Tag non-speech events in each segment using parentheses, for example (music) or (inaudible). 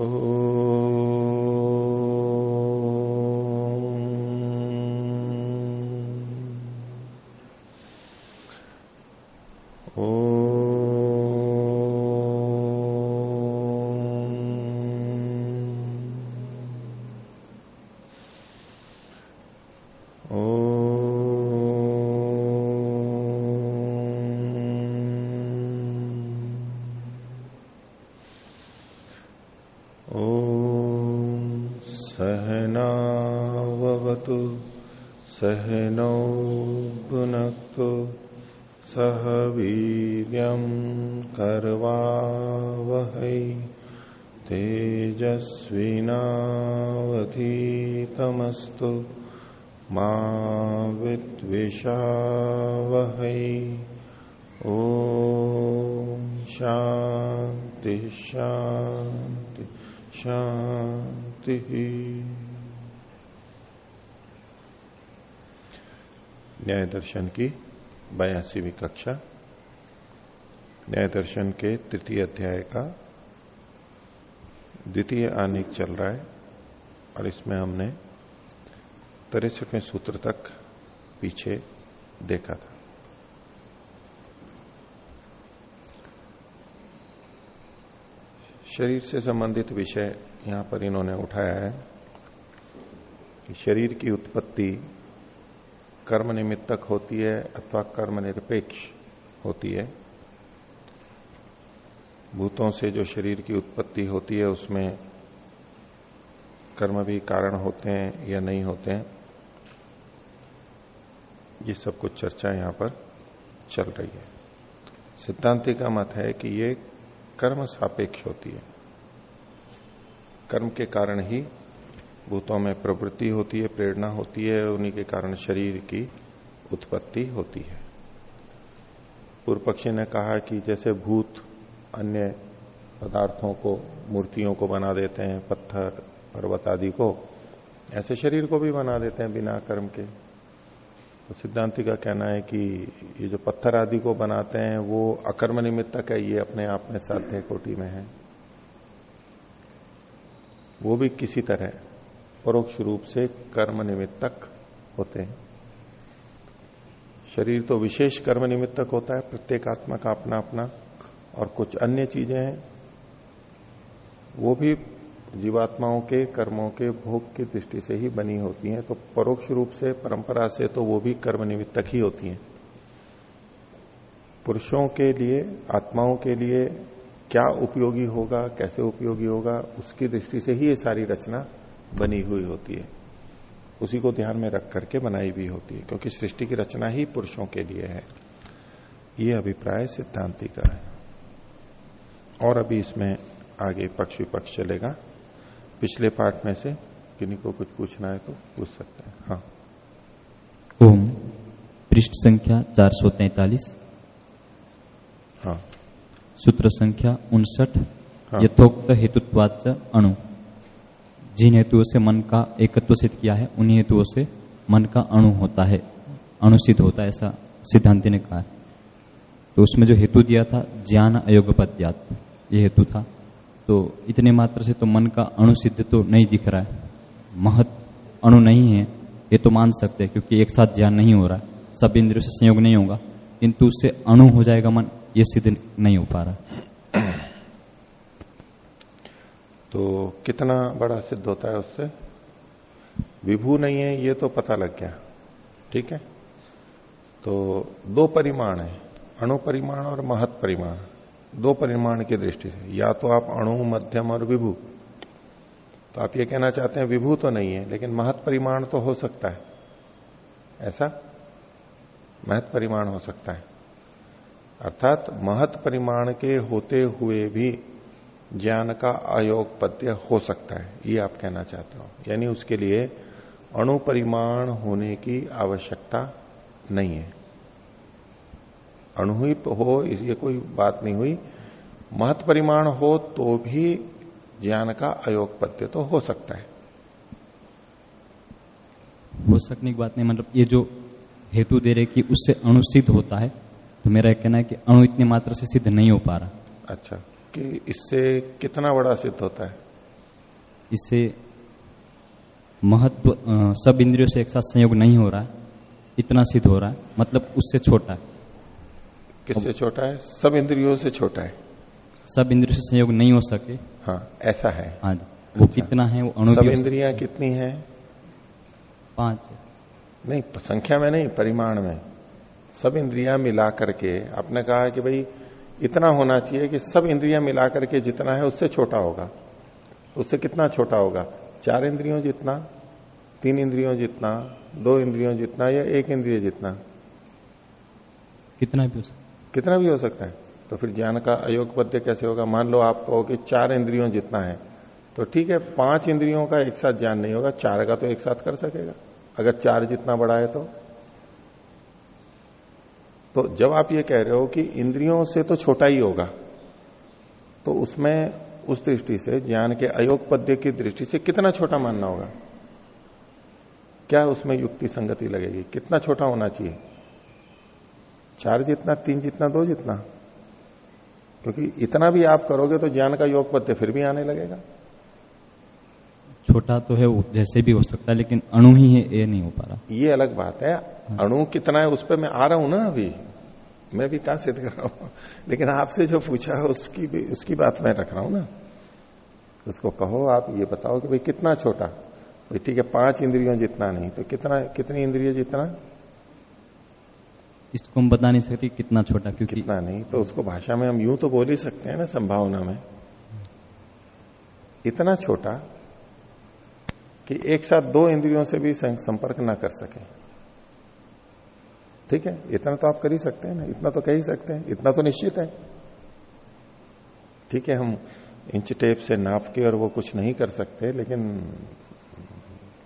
Oh. दर्शन की बयासीवीं कक्षा। न्याय दर्शन के तृतीय अध्याय का द्वितीय आनिक चल रहा है और इसमें हमने तिरसठवें सूत्र तक पीछे देखा था। शरीर से संबंधित विषय यहाँ पर इन्होंने उठाया है कि शरीर की उत्पत्ति कर्म निमित्तक होती है अथवा कर्म निरपेक्ष होती है। भूतों से जो शरीर की उत्पत्ति होती है, उसमें कर्म भी कारण होते हैं या नहीं होते हैं। ये सब कुछ चर्चा यहाँ पर चल रही है। सिद्धांति का मत है कि ये कर्म सापेक्ष होती है। कर्म के कारण ही भूतों में प्रवृत्ति होती है, प्रेरणा होती है, उन्हीं के कारण शरीर की उत्पत्ति होती है। पूर्व पक्षी ने कहा कि जैसे भूत अन्य पदार्थों को, मूर्तियों को बना देते हैं, पत्थर, पर्वत आदि को, ऐसे शरीर को भी बना देते हैं बिना कर्म के। तो सिद्धांति का कहना है कि ये जो पत्थर आदि को बनाते हैं, वो अकर्म निमित्तक है ये अपने आप में साध्य कोटि में है। वो भी किसी तरह परोक्ष रूप से कर्म निमित्तक होते हैं। शरीर तो विशेष कर्म निमित्तक होता है, प्रत्येक आत्मा का अपना अपना और कुछ अन्य चीज़ें हैं, वो भी जीवात्माओं के, कर्मों के भोग की दृष्टि से ही बनी होती हैं तो परोक्ष रूप से, परंपरा से तो वो भी कर्म निमित्तक ही होती हैं। पुरुषों के लिए, आत्माओं के लिए क्या उपयोगी होगा, कैसे उपयोगी होगा, उसकी दृष्टि से ही ये सारी रचना बनी हुई होती है। उसी को ध्यान में रख करके बनाई भी होती है, क्योंकि सृष्टि की रचना ही पुरुषों के लिए है। ये अभिप्राय सिद्धांति का है। और अभी इसमें आगे पक्ष विपक्ष चलेगा। पिछले पाठ में से किन्हीं को कुछ पूछना है तो पूछ सकते हैं। हाँ। ओम। पृष्ठ संख्या चार सौ तैतालीस। हाँ। सूत्र संख्या उनसठ। हाँ। यथोक्त हेतुत्वाच अणु। जिन हेतुओं से मन का एकत्व सिद्ध किया है उन्हीं हेतुओं से मन का अणु होता है। अणुसिद्ध होता है ऐसा सिद्धांति ने कहा तो उसमें जो हेतु दिया था ज्ञान अयोग पद्यात ये हेतु था। तो इतने मात्र से तो मन का अणु सिद्ध तो नहीं दिख रहा है। महत अणु नहीं है, ये तो मान सकते हैं, क्योंकि एक साथ ज्ञान नहीं हो रहा है। सब इंद्रियों से संयोग नहीं होगा, किंतु उससे अणु हो जाएगा मन, ये सिद्ध नहीं हो पा रहा तो कितना बड़ा सिद्ध होता है उससे? विभू नहीं है, ये तो पता लग गया। ठीक है? तो दो परिमाण है, अणु परिमाण और महत परिमाण। दो परिमाण की दृष्टि से। या तो आप अणु, मध्यम और विभू। तो आप ये कहना चाहते हैं, विभू तो नहीं है, लेकिन महत परिमाण तो हो सकता है। ऐसा? महत परिमाण हो सकता है। अर्थात महत परिमाण के होते हुए भी ज्ञान का अयोग पद्य हो सकता है, ये आप कहना चाहते हो। यानी उसके लिए अणु परिमाण होने की आवश्यकता नहीं है। अणु ही हो ये कोई बात नहीं हुई। महत परिमाण हो तो भी ज्ञान का अयोग पद्य तो हो सकता है। हो सकने की बात नहीं मतलब ये जो हेतु दे रहे कि उससे अणु सिद्ध होता है तो मेरा कहना है कि अणु इतने मात्र से सिद्ध नहीं हो पा रहा। अच्छा कि इससे कितना बड़ा सिद्ध होता है? इससे महत्व सब इंद्रियों से एक साथ संयोग नहीं हो रहा इतना सिद्ध हो रहा मतलब उससे छोटा। किससे छोटा है? सब इंद्रियों से छोटा है। सब इंद्रियों से संयोग नहीं हो सके। हाँ ऐसा है। हाँ जी। वो अच्छा। कितना है वो अणु सब इंद्रिया कितनी है? पाँच। नहीं संख्या में नहीं परिमाण में। सब इंद्रिया मिला करके आपने कहा कि भाई इतना होना चाहिए कि सब इंद्रिया मिला करके जितना है उससे छोटा होगा। उससे कितना छोटा होगा? चार इंद्रियों जितना तीन इंद्रियों जितना दो इंद्रियों जितना या एक इंद्रिय जितना? कितना भी हो सकता कितना भी हो सकता है। तो फिर ज्ञान का अयोग पद्य कैसे होगा? मान लो आप कहो कि चार इंद्रियों जितना है तो ठीक है, पाँच इंद्रियों का एक साथ ज्ञान नहीं होगा, चार का तो एक साथ कर सकेगा। अगर चार जितना बड़ा है तो? तो जब आप ये कह रहे हो कि इंद्रियों से तो छोटा ही होगा तो उसमें उस दृष्टि से, ज्ञान के अयोग पद्य की दृष्टि से कितना छोटा मानना होगा? क्या उसमें युक्ति संगति लगेगी? कितना छोटा होना चाहिए? चार जितना तीन जितना दो जितना। क्योंकि इतना भी आप करोगे तो ज्ञान का योग पत्य फिर भी आने लगेगा। छोटा तो है जैसे भी हो सकता है लेकिन अणु ही है ये नहीं हो पा रहा। ये अलग बात है। अणु कितना है उस पर मैं आ रहा हूँ ना अभी। मैं भी कहाँ सिद्ध कर रहा हूँ? लेकिन आपसे जो पूछा है उसकी भी उसकी बात मैं रख रहा हूँ ना। उसको कहो आप ये बताओ कि भाई कितना छोटा? ठीक है पाँच इंद्रियों जितना नहीं तो कितना कितनी इंद्रिय जितना? इसको हम बता नहीं सकते कितना छोटा, क्योंकि कितना नहीं तो उसको भाषा में हम यूँ तो बोल ही सकते हैं ना, संभावना में। इतना छोटा कि एक साथ दो इंद्रियों से भी संपर्क ना कर सके। ठीक है? इतना तो आप कर ही सकते हैं ना, इतना तो कह ही सकते हैं, इतना तो निश्चित है। ठीक है, हम इंच टेप से नाप के और वो कुछ नहीं कर सकते, लेकिन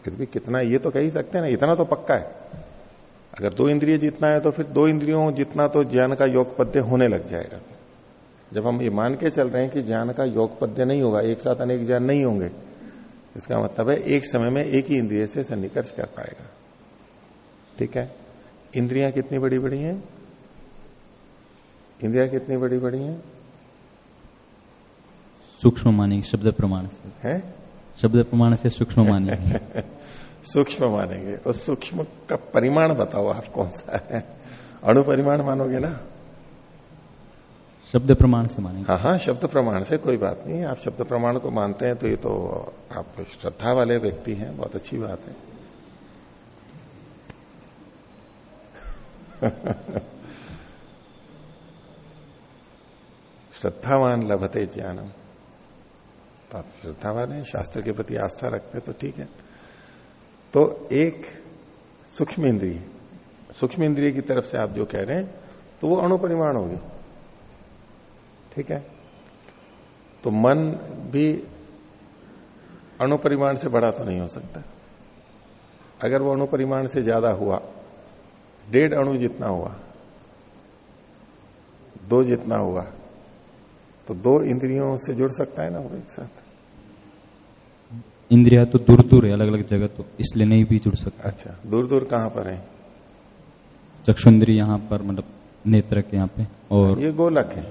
फिर भी कितना, ये तो कह ही सकते हैं ना, इतना तो पक्का है। अगर दो इंद्रिय जीतना है तो फिर दो इंद्रियों जितना तो ज्ञान का योग पद्य होने लग जाएगा। जब हम ये मान के चल रहे हैं कि ज्ञान का योग पद्य नहीं होगा एक साथ अनेक ज्ञान नहीं होंगे इसका मतलब है एक समय में एक ही इंद्रिय से सन्निकर्ष कर पाएगा। ठीक है? इंद्रियाँ कितनी बड़ी बड़ी हैं? इंद्रियाँ कितनी बड़ी बड़ी हैं? सूक्ष्म मानेंगे शब्द प्रमाण से। हैं? शब्द प्रमाण से सूक्ष्म मानेंगे। (laughs) सूक्ष्म मानेंगे। और सूक्ष्म का परिमाण बताओ आप कौन सा है? अणु परिमाण मानोगे ना? शब्द प्रमाण से मानेंगे। हाँ हाँ शब्द प्रमाण से कोई बात नहीं। आप शब्द प्रमाण को मानते हैं तो ये तो आप श्रद्धा वाले व्यक्ति हैं बहुत अच्छी बात है। (laughs) श्रद्धावान लभते ज्ञानम। तो आप श्रद्धावान है शास्त्र के प्रति आस्था रखते हैं तो ठीक है। तो एक सूक्ष्म इंद्रिय सूक्ष्म इंद्रिय की तरफ़ से आप जो कह रहे हैं तो वो अणु परिमाण होगी। ठीक है? तो मन भी अणु परिमाण से बड़ा तो नहीं हो सकता। अगर वो अणु परिमाण से ज़्यादा हुआ, डेढ़ अणु जितना हुआ, दो जितना हुआ तो दो इंद्रियों से जुड़ सकता है ना वो एक साथ। इंद्रिया तो दूर दूर है अलग अलग जगह तो इसलिए नहीं भी जुड़ सकता। अच्छा दूर दूर कहाँ पर है? चक्षुंद्री यहाँ पर मतलब नेत्र के यहाँ पे और ये गोलक है।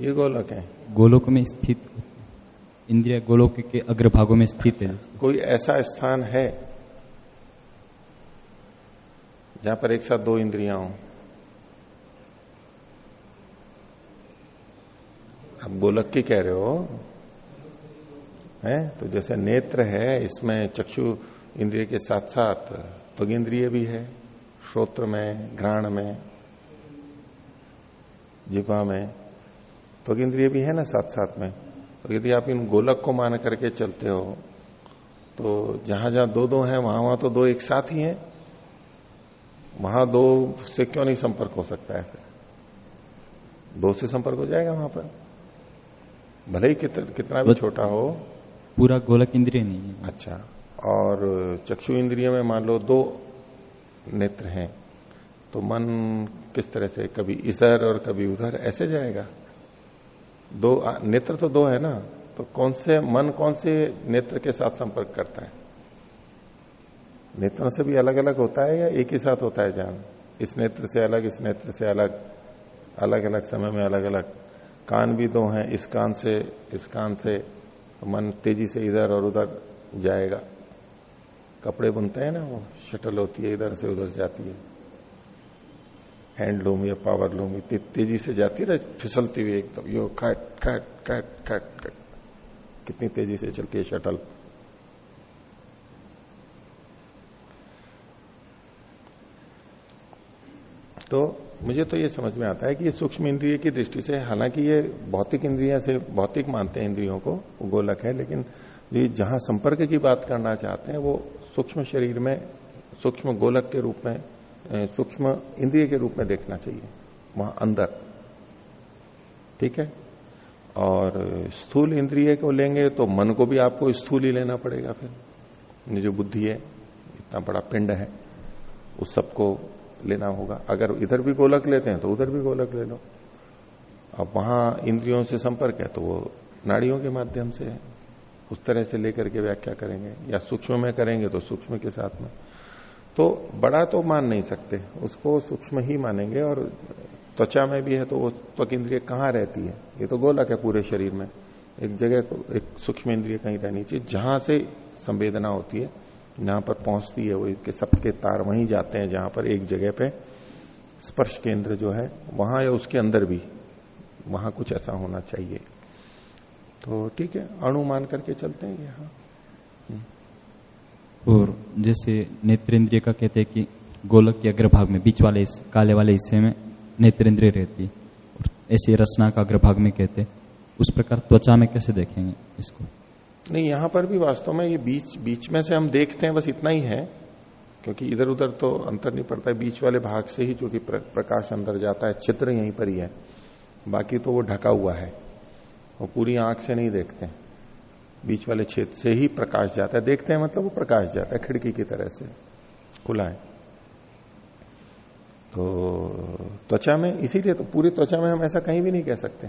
ये गोलक है। गोलोक में स्थित इंद्रिया गोलोक के अग्रभागों में स्थित है। कोई ऐसा स्थान है जहाँ पर एक साथ दो इंद्रिया हो? आप गोलक की कह रहे हो? है? तो जैसे नेत्र है इसमें चक्षु इंद्रिय के साथ साथ तो इंद्रिय भी है श्रोत्र में घ्राण में जिपा में तो इंद्रिय भी है ना साथ साथ में? तो यदि आप इन गोलक को मान करके चलते हो तो जहाँ जहाँ दो दो हैं वहाँ वहाँ तो दो एक साथ ही हैं। वहाँ दो से क्यों नहीं संपर्क हो सकता है फिर? दो से संपर्क हो जाएगा वहाँ पर। भले ही कित, कितना भी छोटा हो। पूरा गोलक इंद्रिय नहीं है। अच्छा और चक्षु इंद्रिय में मान लो दो नेत्र हैं तो मन किस तरह से, कभी इधर और कभी उधर, ऐसे जाएगा? दो नेत्र तो दो है ना तो कौन से, मन कौन से नेत्र के साथ संपर्क करता है? नेत्रों से भी अलग अलग होता है या एक ही साथ होता है जान? इस नेत्र से अलग, इस नेत्र से अलग अलग अलग समय में अलग अलग कान भी दो हैं, इस कान से, इस कान से। मन तेज़ी से इधर और उधर जाएगा। कपड़े बुनते हैं ना वो, शटल होती है, इधर से उधर जाती है। हैंडलूम या पावर लूम, इतनी तेज़ी से जाती है फिसलती हुई एकदम, यो खट खट खट खट खट कितनी तेज़ी से चलती है शटल। तो मुझे तो ये समझ में आता है कि ये सूक्ष्म इंद्रिय की दृष्टि से, हालाँकि ये भौतिक इंद्रिया से, भौतिक मानते हैं इंद्रियों को गोलक है, लेकिन ये जहाँ संपर्क की बात करना चाहते हैं, वो सूक्ष्म शरीर में, सूक्ष्म गोलक के रूप में सूक्ष्म इंद्रिय के रूप में देखना चाहिए, वहाँ अंदर। ठीक है? और स्थूल इंद्रिय को लेंगे तो मन को भी आपको स्थूल ही लेना पड़ेगा फिर। जो बुद्धि है, इतना बड़ा पिंड है, उस सबको लेना होगा। अगर इधर भी गोलक लेते हैं तो उधर भी गोलक ले लो। अब वहाँ इंद्रियों से संपर्क है तो वो नाड़ियों के माध्यम से है। उस तरह से लेकर के व्याख्या करेंगे, या सूक्ष्म में करेंगे तो सूक्ष्म के साथ में। तो बड़ा तो मान नहीं सकते, उसको सूक्ष्म ही मानेंगे, और त्वचा में भी है तो वो त्वक इंद्रिय कहाँ रहती है? ये तो गोलक है पूरे शरीर में। एक जगह एक सूक्ष्म इंद्रिय कहीं रहनी चाहिए, जहाँ से संवेदना होती है। जहाँ पर पहुँचती है, वो इसके सबके तार वहीं जाते हैं, जहाँ पर एक जगह पे स्पर्श केंद्र जो है, वहाँ या उसके अंदर भी, वहाँ कुछ ऐसा होना चाहिए। तो ठीक है अनुमान करके चलते हैं यहाँ। हम्म। और जैसे नेत्रेंद्रिय का कहते हैं कि गोलक के अग्रभाग में, बीच वाले काले वाले हिस्से में नेत्रेंद्रिय रहती ऐसे रचना का अग्रभाग में कहते उस प्रकार त्वचा में कैसे देखेंगे इसको? नहीं, यहाँ पर भी वास्तव में ये बीच बीच में से हम देखते हैं, बस इतना ही है, क्योंकि इधर उधर तो अंतर नहीं पड़ता है। बीच वाले भाग से ही जो कि प्रकाश अंदर जाता है, चित्र यहीं पर ही है। बाकी तो वो ढका हुआ है, वो पूरी आँख से नहीं देखते। बीच वाले क्षेत्र से ही प्रकाश जाता है। देखते हैं मतलब वो प्रकाश जाता है, खिड़की की तरह से, खुला है। तो त्वचा में, इसीलिए तो पूरी त्वचा में हम ऐसा कहीं भी नहीं कह सकते।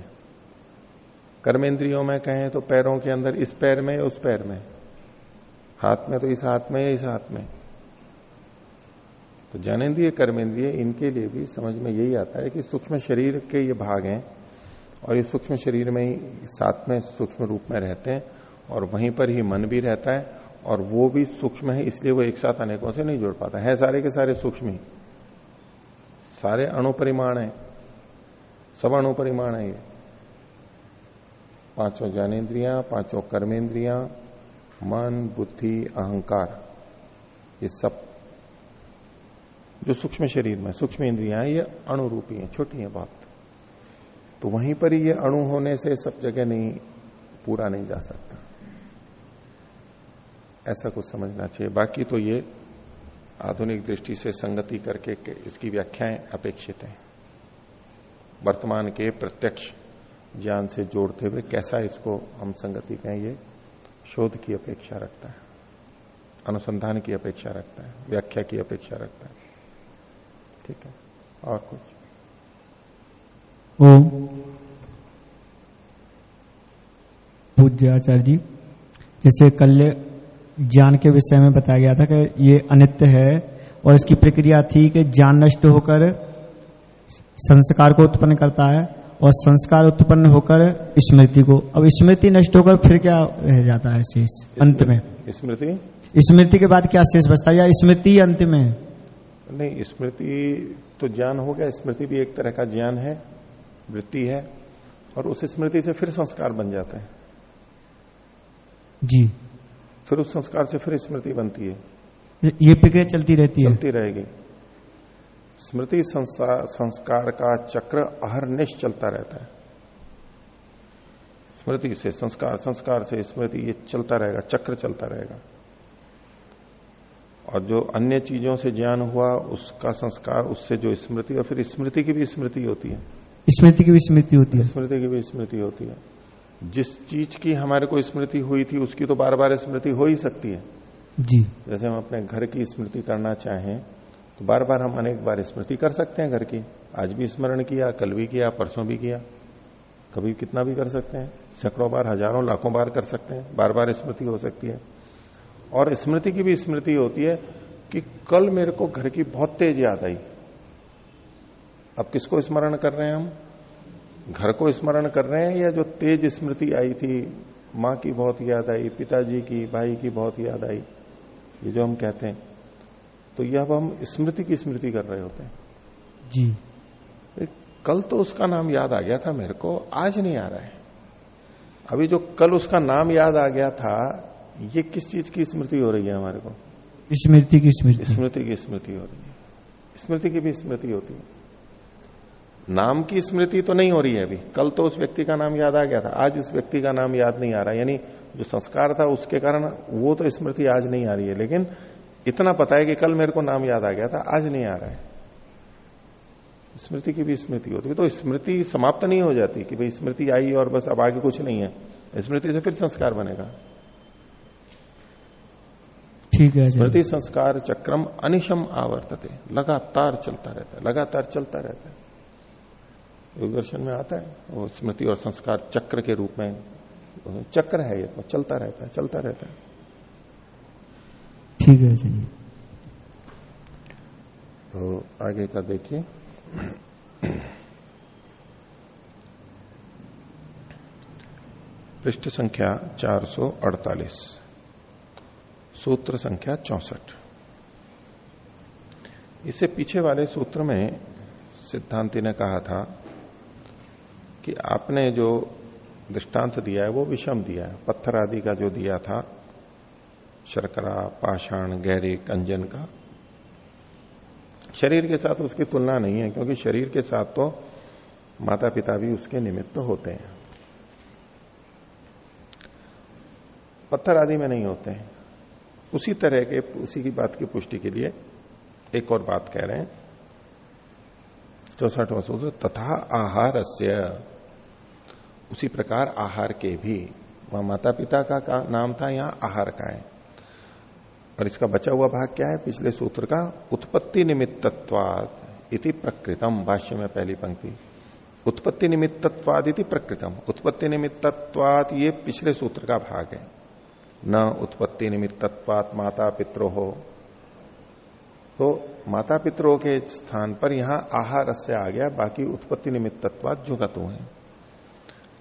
कर्मेंद्रियों में कहें तो पैरों के अंदर इस पैर में, उस पैर में। हाथ में तो इस हाथ में या इस हाथ में। तो ज्ञानेन्द्रिय, कर्मेंद्रिय, इनके लिए भी समझ में यही आता है कि सूक्ष्म शरीर के ये भाग हैं और ये सूक्ष्म शरीर में ही साथ में सूक्ष्म रूप में रहते हैं और वहीं पर ही मन भी रहता है और वो भी सूक्ष्म है, इसलिए वो एक साथ अनेकों से नहीं जुड़ पाता। है सारे के सारे सूक्ष्म ही। सारे अणुपरिमाण है। सब अणुपरिमाण है ये। पाँचों ज्ञानेन्द्रिया, पाँचों कर्मेंद्रिया मन, बुद्धि, अहंकार, ये सब जो सूक्ष्म शरीर में, सूक्ष्म इंद्रिया है, ये अणुरूपी है, छोटी है बहुत तो वहीं पर ही ये अणु होने से सब जगह नहीं, पूरा नहीं जा सकता। ऐसा कुछ समझना चाहिए। बाकी तो ये आधुनिक दृष्टि से संगति करके इसकी व्याख्याएँ अपेक्षित हैं। वर्तमान के प्रत्यक्ष ज्ञान से जोड़ते हुए कैसा इसको हम संगति कहें, ये शोध की अपेक्षा रखता है, अनुसंधान की अपेक्षा रखता है, व्याख्या की अपेक्षा रखता है। ठीक है? और कुछ? आचार्य जी, जैसे कल ज्ञान के विषय में बताया गया था कि ये अनित्य है और इसकी प्रक्रिया थी कि ज्ञान नष्ट होकर संस्कार को उत्पन्न करता है और संस्कार उत्पन्न होकर स्मृति को। अब स्मृति नष्ट होकर फिर क्या रह जाता है शेष? अंत में। स्मृति? स्मृति के बाद क्या शेष बचता है? या स्मृति अंत में? नहीं स्मृति तो ज्ञान हो गया। स्मृति भी एक तरह का ज्ञान है वृत्ति है और उस स्मृति से फिर संस्कार बन जाते हैं। जी। फिर उस संस्कार से फिर स्मृति बनती है। ये प्रक्रिया चलती रहती है। चलती रहेगी। स्मृति संस्कार का चक्र अहरनिश चलता रहता है। स्मृति से संस्कार संस्कार से स्मृति ये चलता रहेगा चक्र चलता रहेगा। और जो अन्य चीज़ों से ज्ञान हुआ उसका संस्कार उससे जो स्मृति और फिर स्मृति की भी स्मृति होती है। स्मृति की भी स्मृति होती है। स्मृति की भी स्मृति होती है। जिस चीज़ की हमारे को स्मृति हुई थी उसकी तो बार बार स्मृति हो ही सकती है। जी। जैसे हम अपने घर की स्मृति करना चाहें तो बार बार हम अनेक बार स्मृति कर सकते हैं घर की। आज भी स्मरण किया, कल भी किया, परसों भी किया। कभी कितना भी कर सकते हैं। सैकड़ों बार, हज़ारों, लाखों बार कर सकते हैं। बार बार स्मृति हो सकती है। और स्मृति की भी स्मृति होती है कि कल मेरे को घर की बहुत तेज याद आई। अब किसको स्मरण कर रहे हैं हम? घर को स्मरण कर रहे हैं या जो तेज स्मृति आई थी, माँ की बहुत याद आई, पिताजी की, भाई की बहुत याद आई? ये जो हम कहते हैं तो यह अब हम स्मृति की स्मृति कर रहे होते हैं। जी। कल तो उसका नाम याद आ गया था मेरे को आज नहीं आ रहा है। अभी जो कल उसका नाम याद आ गया था ये किस चीज़ की स्मृति हो रही है हमारे को? स्मृति की स्मृति। स्मृति की स्मृति हो रही है। स्मृति की भी स्मृति होती है। नाम की स्मृति तो नहीं हो रही है अभी। कल तो उस व्यक्ति का नाम याद आ गया था। आज इस व्यक्ति का नाम याद नहीं आ रहा। यानी जो संस्कार था उसके कारण वो तो स्मृति आज नहीं आ रही है। लेकिन इतना पता है कि कल मेरे को नाम याद आ गया था आज नहीं आ रहा है। स्मृति की भी स्मृति होती है। तो स्मृति समाप्त नहीं हो जाती कि भाई स्मृति आई और बस अब आगे कुछ नहीं है। स्मृति से फिर संस्कार बनेगा। ठीक है स्मृति संस्कार चक्रम अनिशम आवर्तते। लगातार चलता रहता है लगातार चलता रहता है। योग दर्शन में आता है वो स्मृति और संस्कार चक्र के रूप में चक्र है ये तो चलता रहता है चलता रहता है। ठीक है चलिए तो आगे का देखिए। पृष्ठ संख्या 448 सूत्र संख्या चौसठ। इससे पीछे वाले सूत्र में सिद्धांति ने कहा था कि आपने जो दृष्टांत दिया है, वो विषम दिया है। पत्थर आदि का जो दिया था शर्करा पाषाण गहरे कंजन का। शरीर के साथ उसकी तुलना नहीं है क्योंकि शरीर के साथ तो माता पिता भी उसके निमित्त होते हैं। पत्थर आदि में नहीं होते हैं। उसी तरह के उसी की बात की पुष्टि के लिए एक और बात कह रहे हैं। चौसठवा सूत्र तथा आहार उसी प्रकार आहार के भी। वहाँ माता पिता का, का नाम था यहाँ आहार का है। और इसका बचा हुआ भाग क्या है? पिछले सूत्र का उत्पत्ति निमित्तत्वाद इति प्रकृतम, भाष्य में पहली पंक्ति। उत्पत्ति निमित्तत्वाद इति प्रकृतम। उत्पत्ति निमित्तत्वाद ये पिछले सूत्र का भाग है। न उत्पत्ति निमित्तत्वात माता पित्रो हो तो माता पित्रों के स्थान पर यहाँ आहार से आ गया, बाकी उत्पत्ति निमित्तत्वाद जुगतु है।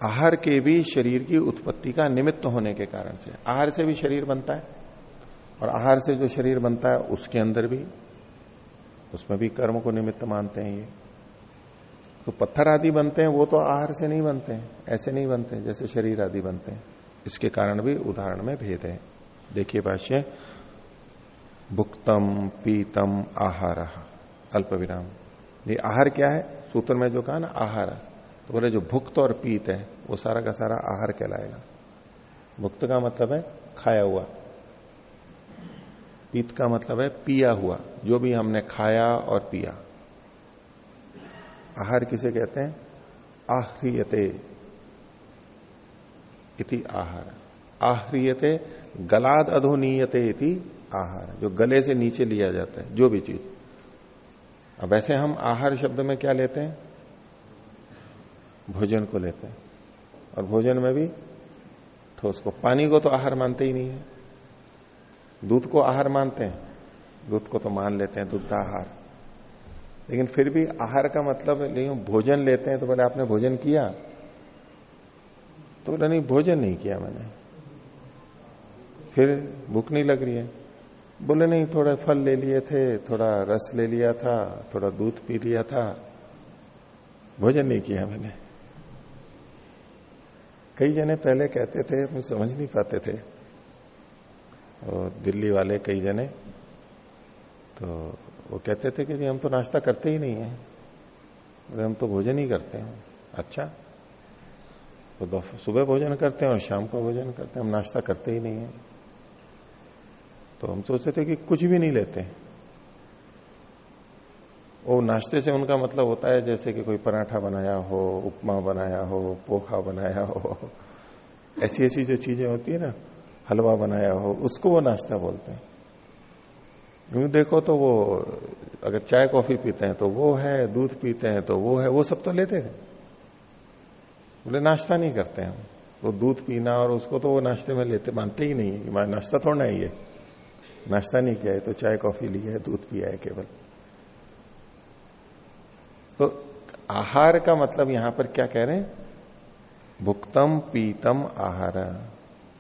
आहार के भी शरीर की उत्पत्ति का निमित्त होने के कारण से। आहार से भी शरीर बनता है। और आहार से जो शरीर बनता है, उसके अंदर भी, उसमें भी कर्म को निमित्त मानते हैं ये। तो पत्थर आदि बनते हैं, वो तो आहार से नहीं बनते हैं, ऐसे नहीं बनते हैं जैसे शरीर आदि बनते हैं। इसके कारण भी उदाहरण में भेद है। देखिए भाष्य, भुक्तम पीतम आहार, अल्प विराम। ये आहार क्या है? सूत्र में जो कहा ना, आहार। तो बोले, जो भुक्त और पीत है, वो सारा का सारा आहार कहलाएगा। भुक्त का मतलब है, खाया हुआ। पीत का मतलब है पिया हुआ, जो भी हमने खाया और पिया। आहार किसे कहते हैं? आह्रियते। इति आहार। आह्रियते, गलाद अधोनीयते इति आहार, जो गले से नीचे लिया जाता है, जो भी चीज़। अब वैसे हम आहार शब्द में क्या लेते हैं? भोजन को लेते हैं। और भोजन में भी ठोस को, पानी को तो आहार मानते ही नहीं है। दूध को आहार मानते हैं। दूध को तो मान लेते हैं दुग्ध आहार लेकिन फिर भी आहार का मतलब नहीं भोजन लेते हैं तो बोले आपने भोजन किया? तो बोला, नहीं, भोजन नहीं किया मैंने। फिर भूख नहीं लग रही है। बोले, नहीं, थोड़ा फल ले लिए थे, थोड़ा रस ले लिया था, थोड़ा दूध पी लिया था। भोजन नहीं किया मैंने। कई जने पहले कहते थे मुझे समझ नहीं पाते थे और दिल्ली वाले कई जने तो वो कहते थे कि जी हम तो नाश्ता करते ही नहीं है। हम तो भोजन ही करते हैं। अच्छा तो सुबह भोजन करते हैं और शाम को भोजन करते हैं। हम नाश्ता करते ही नहीं है। तो हम सोचते थे कि कुछ भी नहीं लेते। वो नाश्ते से उनका मतलब होता है जैसे कि कोई पराठा बनाया हो, उपमा बनाया हो, पोखा बनाया हो। ऐसी ऐसी जो चीज़ें होती है ना हलवा बनाया हो, उसको वो नाश्ता बोलते हैं। यूँ देखो तो वो, अगर चाय कॉफ़ी पीते हैं तो वो है, दूध पीते हैं तो वो है, वो सब तो लेते थे बोले, नाश्ता नहीं करते हम। तो दूध पीना और उसको तो वो नाश्ते में लेते, मानते ही नहीं है नाश्ता थोड़ा है ये नाश्ता नहीं किया है तो चाय कॉफ़ी ली है, दूध पिया है केवल। तो आहार का मतलब यहाँ पर क्या कह रहे हैं? भुक्तम पीतम आहार।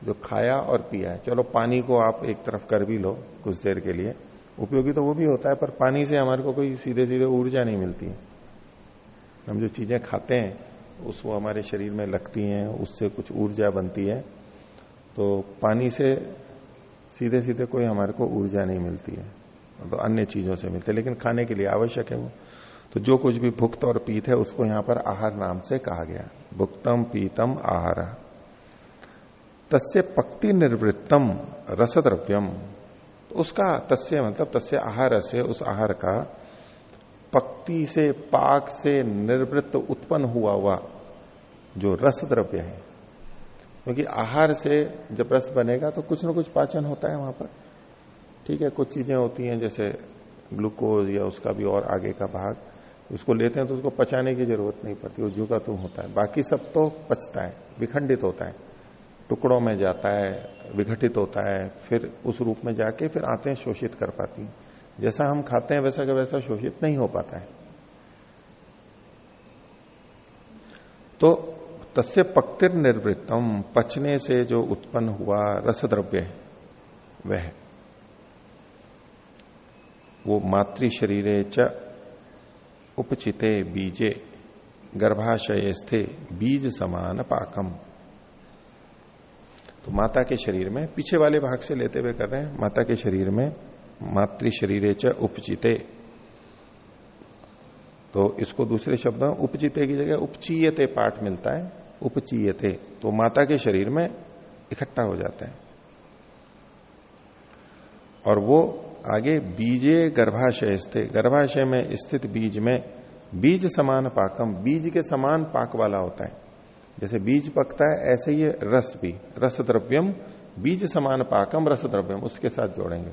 जो खाया और पिया है। चलो, पानी को आप एक तरफ़ कर भी लो कुछ देर के लिए। उपयोगी तो वो भी होता है, पर पानी से हमारे को कोई सीधे सीधे ऊर्जा नहीं मिलती। है हम जो चीज़ें खाते हैं, उस वो हमारे शरीर में लगती हैं, उससे कुछ ऊर्जा बनती है। तो पानी से सीधे सीधे कोई हमारे को ऊर्जा नहीं मिलती है। तो अन्य चीज़ों से मिलती है, लेकिन खाने के लिए आवश्यक है वो। तो जो कुछ भी भुक्त और पीत है, उसको यहाँ पर आहार नाम से कहा गया। भुक्तम पीतम आहार। तस्य पक्ति निर्वृत्तम रसद्रव्यम। तो उसका तस्य मतलब तस्य आहार से, उस आहार का पक्ति से, पाक से निर्वृत्त, उत्पन्न हुआ हुआ जो रस द्रव्य है। क्योंकि आहार से जब रस बनेगा तो कुछ ना कुछ पाचन होता है वहाँ पर। ठीक है, कुछ चीज़ें होती हैं, जैसे ग्लूकोज या उसका भी और आगे का भाग। उसको लेते हैं तो उसको पचाने की ज़रूरत नहीं पड़ती, वो जुगा तुम होता है। बाकी सब तो पचता है, विखंडित होता है। टुकड़ों में जाता है, विघटित होता है, फिर उस रूप में जाके फिर आते हैं शोषित कर पाती जैसा हम खाते हैं, वैसा का वैसा शोषित नहीं हो पाता है। तो तस्य पक्तिर निर्वृत्तम पचने से जो उत्पन्न हुआ रस द्रव्य वह वो मातृ शरीरे च उपचिते बीजे गर्भाशय स्थे बीज समान पाकम। तो माता के शरीर में, पीछे वाले भाग से लेते हुए कर रहे हैं, माता के शरीर में मातृ शरीर च उपचिते। तो इसको दूसरे शब्द में उपचिते की जगह उपचीयते पाठ मिलता है, उपचीयते। तो माता के शरीर में इकट्ठा हो जाता है। और वो आगे बीजे गर्भाशय स्थित गर्भाशय में स्थित बीज में बीज समान पाकम, बीज के समान पाक वाला होता है। जैसे बीज पकता है, ऐसे ही रस भी रस द्रव्यम बीज समान पाकम रस द्रव्यम उसके साथ जोड़ेंगे।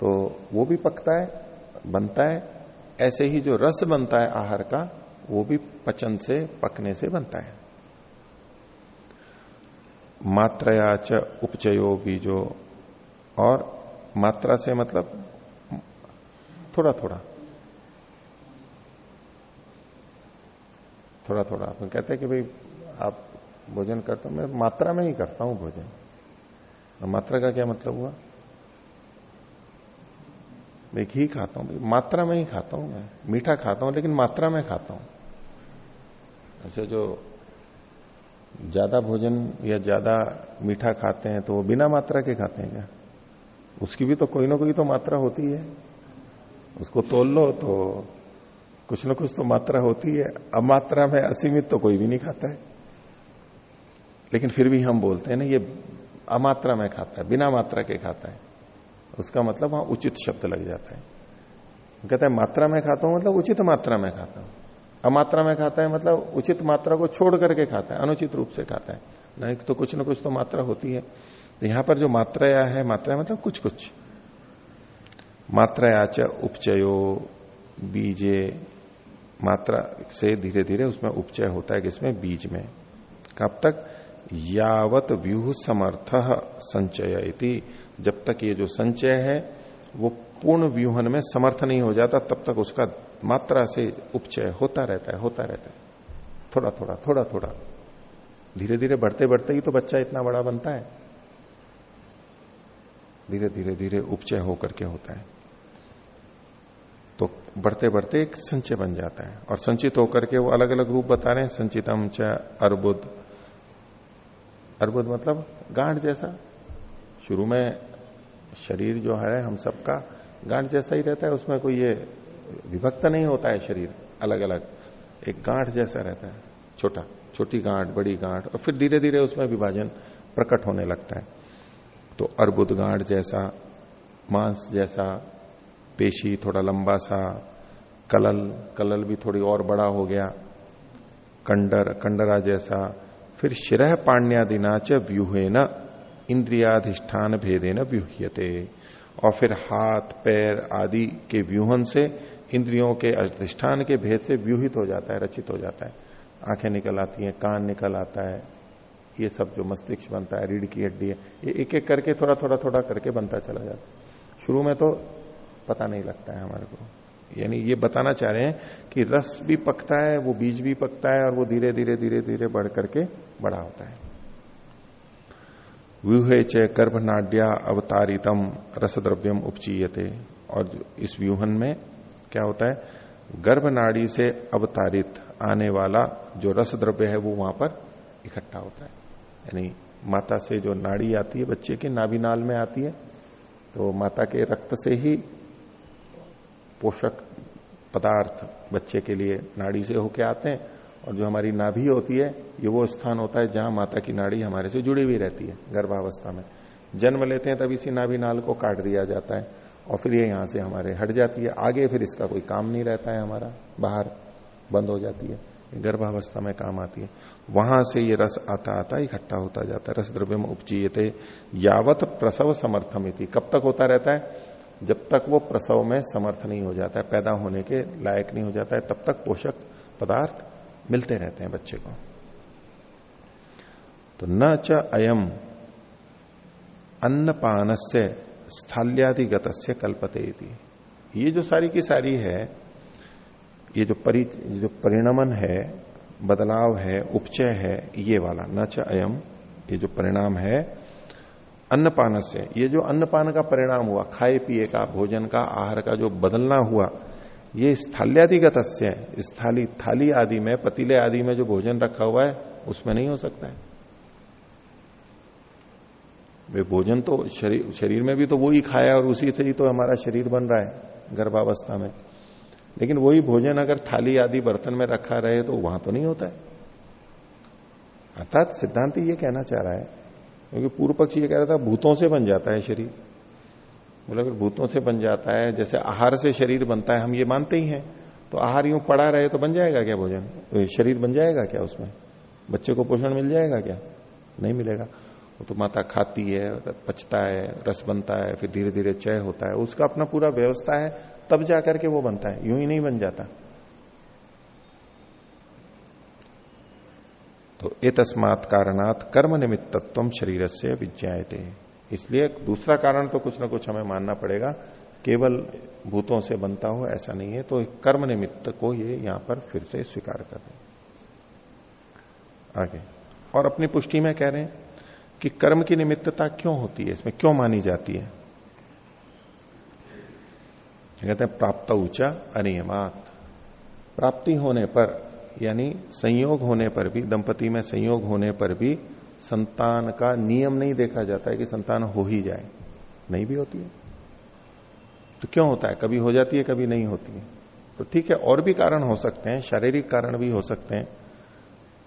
तो वो भी पकता है, बनता है, ऐसे ही जो रस बनता है आहार का, वो भी पचन से, पकने से बनता है। मात्रया च उपचयो बीजो, और मात्रा से मतलब थोड़ा थोड़ा थोड़ा थोड़ा अपन कहते हैं कि भाई आप भोजन करते हो, मैं मात्रा में ही करता हूँ भोजन। मात्रा का क्या मतलब हुआ? मैं घी खाता हूँ, मात्रा में ही खाता हूँ मैं। मीठा खाता हूँ, लेकिन मात्रा में खाता हूँ। अच्छा जो ज़्यादा भोजन या ज़्यादा मीठा खाते हैं तो वो बिना मात्रा के खाते हैं क्या? उसकी भी तो कोई ना कोई तो मात्रा होती है। उसको तोल लो तो कुछ ना कुछ तो मात्रा होती है। अमात्रा में असीमित तो कोई भी नहीं खाता है। लेकिन फिर भी हम बोलते हैं ना ये अमात्रा में खाता है, बिना मात्रा के खाता है। उसका मतलब वहाँ उचित शब्द लग जाता है। कहता है, मात्रा में खाता हूँ मतलब उचित मात्रा में खाता हूँ। अमात्रा में खाता है मतलब उचित मात्रा को छोड़ करके खाता है, अनुचित रूप से खाता है। नहीं तो कुछ ना कुछ तो मात्रा होती है। तो यहाँ पर जो मात्रा है मात्रा मतलब कुछ कुछ। मात्राया च उपचयो बीजे, मात्रा से धीरे धीरे उसमें उपचय होता है, किसमें? बीज में। कब तक? यावत व्यूह समर्थ संचय जब तक ये जो संचय है, वो पूर्ण व्यूहन में समर्थ नहीं हो जाता, तब तक उसका मात्रा से उपचय होता रहता है, होता रहता है। थोड़ा थोड़ा थोड़ा थोड़ा। धीरे धीरे, बढ़ते बढ़ते ही तो बच्चा इतना बड़ा बनता है। धीरे धीरे धीरे उपचय होकर के होता है। तो बढ़ते बढ़ते एक संचय बन जाता है। और संचित होकर के वो अलग अलग रूप बता रहे हैं। संचितम च अर्बुद अर्बुद मतलब गांठ जैसा। शुरू में शरीर जो है हम सबका गांठ जैसा ही रहता है, उसमें कोई ये विभक्त नहीं होता है शरीर अलग अलग एक गांठ जैसा रहता है, छोटा, छोटी गांठ, बड़ी गांठ, और फिर धीरे धीरे उसमें विभाजन प्रकट होने लगता है। तो अर्बुद गांठ जैसा, मांस जैसा, पेशी थोड़ा लंबा सा, कलल कलल भी थोड़ी और बड़ा हो गया, कंडर, कंडरा जैसा फिर शिरह पाण्यादिना च न इंद्रियाधिष्ठान भेदे न और फिर हाथ, पैर आदि के व्यूहन से, इंद्रियों के अधिष्ठान के भेद से व्यूहित हो जाता है, रचित हो जाता है। आँखें निकल आती हैं, कान निकल आता है। ये सब जो मस्तिष्क बनता है, रीढ़ की हड्डी है, ये एक एक करके थोड़ा थोड़ा थोड़ा करके बनता चला जाता है। शुरू में तो पता नहीं लगता है हमारे को। यानी ये बताना चाह रहे हैं कि रस भी पकता है, वो बीज भी पकता है और वो धीरे धीरे धीरे धीरे बढ़ करके बड़ा होता है। व्यूहे च गर्भनाड्या अवतारितम, रसद्रव्यम उपचीयते। और इस व्यूहन में क्या होता है? गर्भनाड़ी से अवतारित आने वाला जो रस द्रव्य है, वो वहाँ पर इकट्ठा होता है। यानी माता से जो नाड़ी आती है, बच्चे के नाभिनाल में आती है तो माता के रक्त से ही पोषक पदार्थ बच्चे के लिए नाड़ी से होके आते हैं और जो हमारी नाभि होती है, ये वो स्थान होता है जहाँ माता की नाड़ी हमारे से जुड़ी हुई रहती है, गर्भावस्था में। जन्म लेते हैं तब इसी नाभि नाल को काट दिया जाता है और फिर ये यहाँ से हमारे हट जाती है। आगे फिर इसका कोई काम नहीं रहता है हमारा, बाहर बंद हो जाती है, गर्भावस्था में काम आती है। वहाँ से ये रस आता आता इकट्ठा होता जाता है। रस द्रव्य में उपचीयते यावत प्रसव समर्थमिति। कब तक होता रहता है? जब तक वो प्रसव में समर्थ नहीं हो जाता है, पैदा होने के लायक नहीं हो जाता है, तब तक पोषक पदार्थ मिलते रहते हैं बच्चे को। तो न च अयम अन्नपान से स्थल्यादिगत से कल्पते ये जो सारी की सारी है, ये जो परि जो परिणमन है, बदलाव है, उपचय है, ये वाला, न च अयम, ये जो परिणाम है अन्नपान से। ये जो अन्नपान का परिणाम हुआ, खाए, पिए का, भोजन का, आहार का जो बदलना हुआ, ये स्थल्यादिगत स्थाली, थाली आदि में, पतीले आदि में जो भोजन रखा हुआ है, उसमें नहीं हो सकता है। वे भोजन तो शरीर शरीर में भी तो वो ही खाया और उसी से ही तो हमारा शरीर बन रहा है, गर्भावस्था में। लेकिन वही भोजन अगर थाली आदि बर्तन में रखा रहे तो वहाँ तो नहीं होता है। अर्थात सिद्धांत ये कहना चाह रहा है क्योंकि पूर्व पक्ष ये कह रहा था, भूतों से बन जाता है शरीर। बोले, अगर भूतों से बन जाता है, जैसे आहार से शरीर बनता है, हम ये मानते ही हैं। तो आहार यूँ पड़ा रहे तो बन जाएगा क्या भोजन? तो शरीर बन जाएगा क्या उसमें? बच्चे को पोषण मिल जाएगा क्या? नहीं मिलेगा। वो तो माता खाती है, पचता है, रस बनता है, फिर धीरे धीरे चय होता है। उसका अपना पूरा व्यवस्था है, तब जाकर के वो बनता है। यूँ ही नहीं बन जाता। तो एतस्मात कारणात कर्म निमित्तत्व शरीर से विज्ञाते इसलिए दूसरा कारण तो कुछ ना कुछ हमें मानना पड़ेगा, केवल भूतों से बनता हो, ऐसा नहीं है तो कर्म निमित्त को ये यहाँ पर फिर से स्वीकार कर रहे आगे। और अपनी पुष्टि में कह रहे हैं कि कर्म की निमित्तता क्यों होती है? इसमें क्यों मानी जाती है? कहते हैं, प्राप्त ऊँचा अनियमात। प्राप्ति होने पर यानी संयोग होने पर भी, दंपति में संयोग होने पर भी संतान का नियम नहीं देखा जाता है कि संतान हो ही जाए। नहीं भी होती है। तो क्यों होता है? कभी हो जाती है, कभी नहीं होती है। तो ठीक है, और भी कारण हो सकते हैं, शारीरिक कारण भी हो सकते हैं,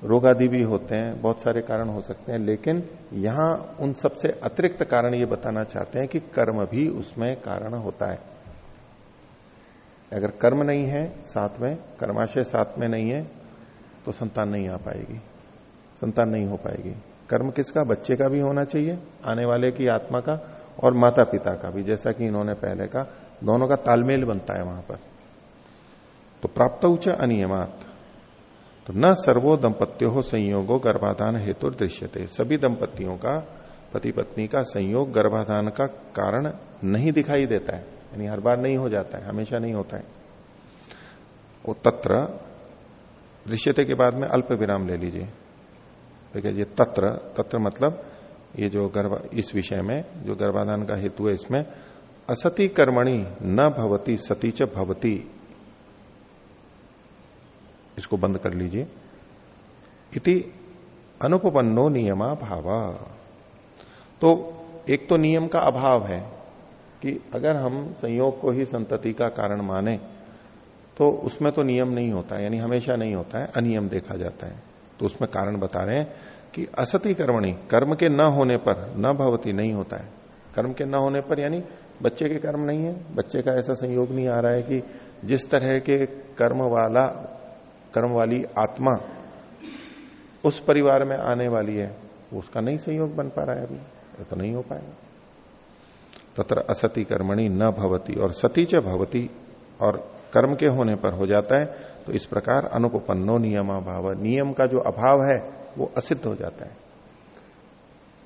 रोग आदि भी होते हैं, बहुत सारे कारण हो सकते हैं, लेकिन यहाँ उन सबसे अतिरिक्त कारण ये बताना चाहते हैं कि कर्म भी उसमें कारण होता है। अगर कर्म नहीं है साथ में, कर्माशय साथ में नहीं है तो संतान नहीं आ पाएगी। संतान नहीं हो पाएगी। कर्म किसका? बच्चे का भी होना चाहिए, आने वाले की आत्मा का और माता पिता का भी। जैसा कि इन्होंने पहले का दोनों का तालमेल बनता है वहाँ पर। तो प्राप्त उच्च अनियमात। तो न सर्वो दंपत्यो हो संयोगो गर्भाधान हेतु दृश्यते। सभी दंपतियों का पति पत्नी का संयोग गर्भाधान का कारण नहीं दिखाई देता है। यानी हर बार नहीं हो जाता है, हमेशा नहीं होता है। वो तत्र, दृश्यते के बाद में अल्प विराम ले लीजिए। तो ये तत्र तत्र मतलब ये जो गर्भ, इस विषय में, जो गर्भाधान का हेतु है इसमें, असती कर्मणि न भवती, सती च भवती। इसको बंद कर लीजिए। इति अनुपन्नो नियमा भाव तो एक तो नियम का अभाव है कि अगर हम संयोग को ही संतति का कारण माने तो उसमें तो नियम नहीं होता यानी हमेशा नहीं होता है, अनियम देखा जाता है। तो उसमें कारण बता रहे हैं कि असती कर्मणी, कर्म के न होने पर न भवती नहीं होता है। कर्म के न होने पर यानी बच्चे के कर्म नहीं है। बच्चे का ऐसा संयोग नहीं आ रहा है कि जिस तरह के कर्म वाला, कर्म वाली आत्मा उस परिवार में आने वाली है उसका नहीं संयोग बन पा रहा है अभी। तो नहीं हो पाएगा। तत्र असती कर्मणि न भवती और सती च भवती और कर्म के होने पर हो जाता है तो इस प्रकार अनुपन्नो नियमा भाव नियम का जो अभाव है, वो असिद्ध हो जाता है।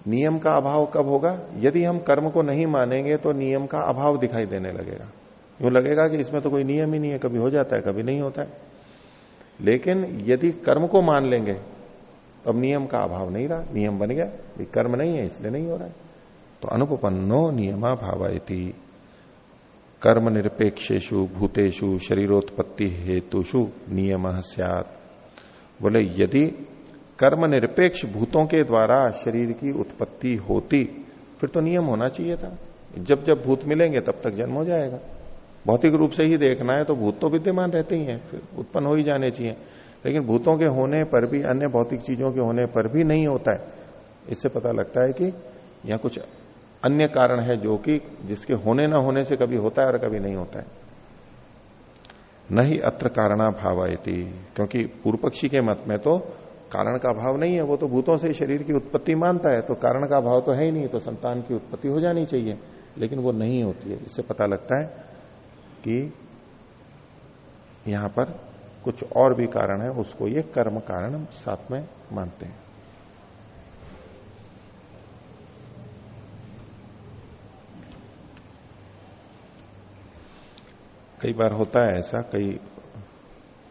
नियम का अभाव कब होगा? यदि हम कर्म को नहीं मानेंगे तो नियम का अभाव दिखाई देने लगेगा। यूँ लगेगा कि इसमें तो कोई नियम ही नहीं है, कभी हो जाता है, कभी नहीं होता है। लेकिन यदि कर्म को मान लेंगे तो अब नियम का अभाव नहीं रहा। नियम बन गया कर्म नहीं है, इसलिए नहीं हो रहा है। तो अनुपन्नो नियमा भावायती कर्म निरपेक्षेशु भूतेषु, शरीरोत्पत्ति हेतुषु नियम सियात। बोले, यदि कर्म निरपेक्ष भूतों के द्वारा शरीर की उत्पत्ति होती, फिर तो नियम होना चाहिए था। जब जब भूत मिलेंगे, तब तक जन्म हो जाएगा। भौतिक रूप से ही देखना है तो भूत तो विद्यमान रहते ही हैं, फिर उत्पन्न हो ही जाने चाहिए। लेकिन भूतों के होने पर भी, अन्य भौतिक चीज़ों के होने पर भी नहीं होता है। इससे पता लगता है कि यहाँ कुछ अन्य कारण है जो कि जिसके होने ना होने से कभी होता है और कभी नहीं होता है। नहीं अत्र कारणा भाव क्योंकि पूर्व पक्षी के मत में तो कारण का भाव नहीं है, वो तो भूतों से शरीर की उत्पत्ति मानता है तो कारण का भाव तो है ही नहीं तो संतान की उत्पत्ति हो जानी चाहिए, लेकिन वो नहीं होती है। इससे पता लगता है कि यहाँ पर कुछ और भी कारण है, उसको ये कर्म कारण साथ में मानते हैं। कई बार होता है ऐसा, कई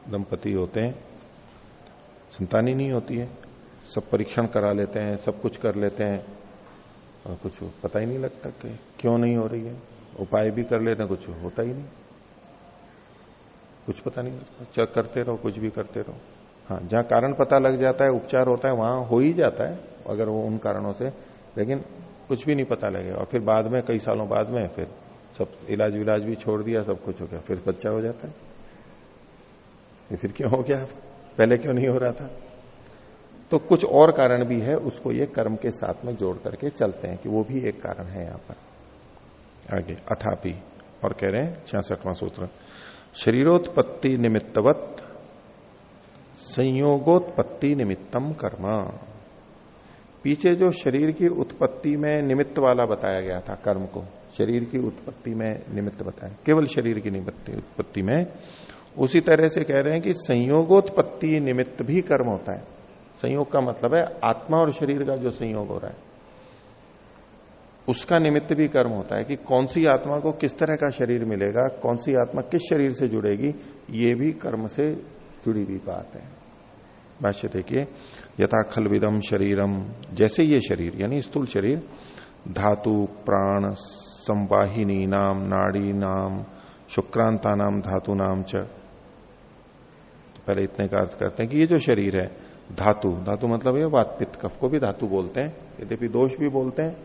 दंपति होते हैं, संतान ही नहीं होती है। सब परीक्षण करा लेते हैं, सब कुछ कर लेते हैं, और कुछ पता ही नहीं लगता कि क्यों नहीं हो रही है। उपाय भी कर लेते हैं, कुछ होता ही नहीं। कुछ पता नहीं लगता, चेक करते रहो, कुछ भी करते रहो। हाँ जहाँ कारण पता लग जाता है, उपचार होता है, वहाँ हो ही जाता है, अगर वो उन कारणों से, लेकिन कुछ भी नहीं पता लगेगा। और फिर बाद में, कई सालों बाद में, फिर सब इलाज विलाज भी छोड़ दिया, सब कुछ हो गया। फिर बच्चा हो जाता है। ये फिर क्यों हो गया? पहले क्यों नहीं हो रहा था? तो कुछ और कारण भी है, उसको ये कर्म के साथ में जोड़ करके चलते हैं कि वो भी एक कारण है यहाँ पर। आगे, अथापि, और कह रहे हैं, छियासठवां सूत्र। शरीरोत्पत्ति निमित्तवत, संयोगोत्पत्ति निमित्तम कर्म। पीछे जो शरीर की उत्पत्ति में निमित्त वाला बताया गया था, कर्म को शरीर की उत्पत्ति में निमित्त बताए। केवल शरीर की निमित्त उत्पत्ति में। उसी तरह से कह रहे हैं कि संयोगोत्पत्ति निमित्त भी कर्म होता है। संयोग का मतलब है आत्मा और शरीर का जो संयोग हो रहा है। उसका निमित्त भी कर्म होता है कि कौन सी आत्मा को किस तरह का शरीर मिलेगा, कौन सी आत्मा किस शरीर से जुड़ेगी, ये भी कर्म से जुड़ी हुई बात है। भाष्य देखिए यथा खलविदम शरीरम जैसे ये शरीर, यानी स्थूल शरीर, धातु, प्राण संवाहिनी नाम नाड़ी नाम शुक्रांता नाम धातु नाम च। तो पहले इतने का अर्थ करते हैं कि ये जो शरीर है, धातु धातु मतलब ये वातपित कफ को भी धातु बोलते हैं, यद्यपि दोष भी बोलते हैं,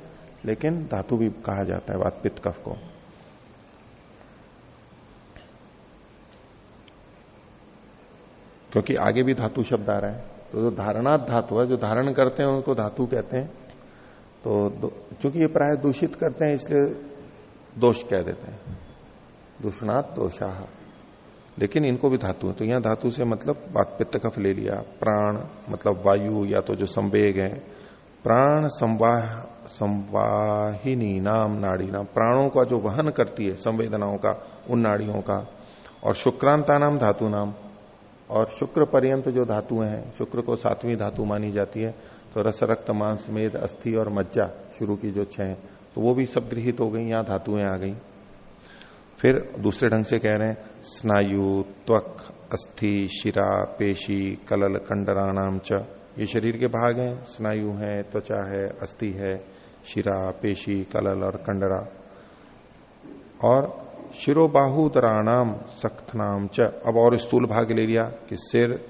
लेकिन धातु भी कहा जाता है वातपित कफ को। क्योंकि आगे भी धातु शब्द आ रहा है तो जो धारणा धातु है, जो धारण करते हैं, उनको धातु कहते हैं। तो चूँकि ये प्राय दूषित करते हैं, इसलिए दोष कह देते हैं। दूषणात दोषाह लेकिन इनको भी धातु है। तो यहाँ धातु से मतलब बात पित्त कफ ले लिया, प्राण मतलब वायु या तो जो संवेग है। प्राण संवाह, संवाहिनी नाम नाड़ी नाम प्राणों का जो वहन करती है, संवेदनाओं का, उन नाड़ियों का। और शुक्रांता नाम धातु नाम। और शुक्र पर्यंत जो धातु हैं, शुक्र को सातवीं धातु मानी जाती है। तो रस रक्त मांस, मेद, अस्थि और मज्जा, शुरू की जो छह तो वो भी सब गृहित हो गई, यहाँ धातुएँ आ गई। फिर दूसरे ढंग से कह रहे हैं, स्नायु, त्वक, अस्थि, शिरा, पेशी, कलल, कंडराणाम च। ये शरीर के भाग हैं, स्नायु है, त्वचा है, अस्थि है, शिरा, पेशी, कलल और कंडरा। और शिरोबाहुदराणाम सख्तनाम च। अब और स्थूल भाग ले लिया कि सिर,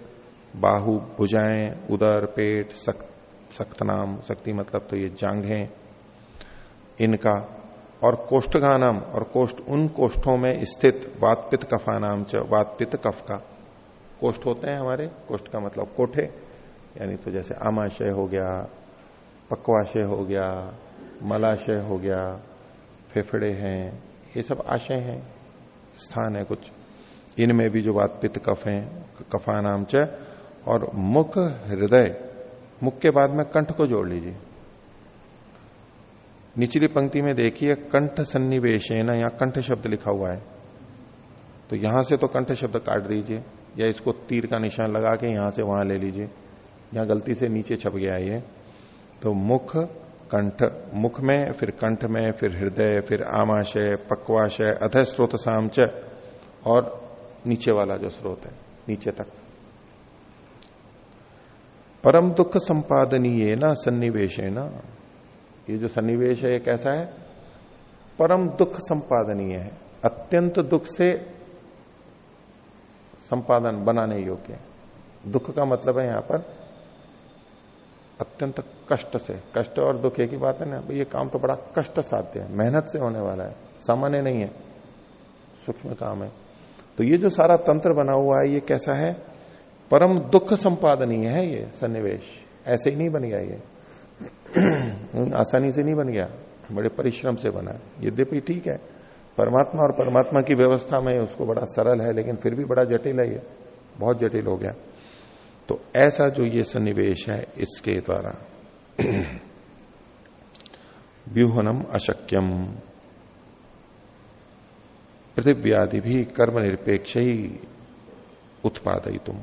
बाहु, भुजाएँ, उदर, पेट सख्त सख्तनाम शक्ति मतलब तो ये है इनका और कोष्ठगानम और कोष्ठ उन कोष्ठों में स्थित वातपित कफा नाम च, वातपित कफ का। कोष्ठ होते हैं हमारे, कोष्ठ का मतलब कोठे, यानी तो जैसे आमाशय हो गया, पक्वाशय हो गया, मलाशय हो गया, फेफड़े हैं, ये सब आशय हैं, स्थान है कुछ। इनमें भी जो वातपित कफ है, कफा नाम च, और मुख हृदय, मुख के बाद में कंठ को जोड़ लीजिए। निचली पंक्ति में देखिए, कंठ सन्निवेश है ना यहाँ कंठ शब्द लिखा हुआ है। तो यहाँ से तो कंठ शब्द काट दीजिए, या इसको तीर का निशान लगा के यहाँ से वहाँ ले लीजिए। यहाँ गलती से नीचे छप गया ये। तो मुख, कंठ, मुख में, फिर कंठ में, फिर हृदय, फिर आमाशय, पक्वाशय अध स्रोत सामच, और नीचे वाला जो स्रोत है, नीचे तक। परम दुख संपादनीय ना सन्निवेश ना ये जो सन्निवेश है, ये कैसा है? परम दुख संपादनीय है। अत्यंत दुख से संपादन बनाने योग्य है। दुख का मतलब है यहाँ पर अत्यंत कष्ट से। कष्ट और दुख एक ही बात है ना? ये काम तो बड़ा कष्ट साध्य है। मेहनत से होने वाला है। सामान्य नहीं है। सूक्ष्म काम है। तो ये जो सारा तंत्र बना हुआ है, ये कैसा है? परम दुख संपादनीय है ये सन्निवेश। ऐसे ही नहीं बन गया ये। आसानी से नहीं बन गया। बड़े परिश्रम से बना। यद्यपि ठीक है, परमात्मा और परमात्मा की व्यवस्था में उसको बड़ा सरल है, लेकिन फिर भी बड़ा जटिल है ये। बहुत जटिल हो गया। तो ऐसा जो ये सन्निवेश है, इसके द्वारा। व्यूहनम अशक्यम। पृथ्वी आदि भी कर्म निरपेक्ष ही उत्पादय तुम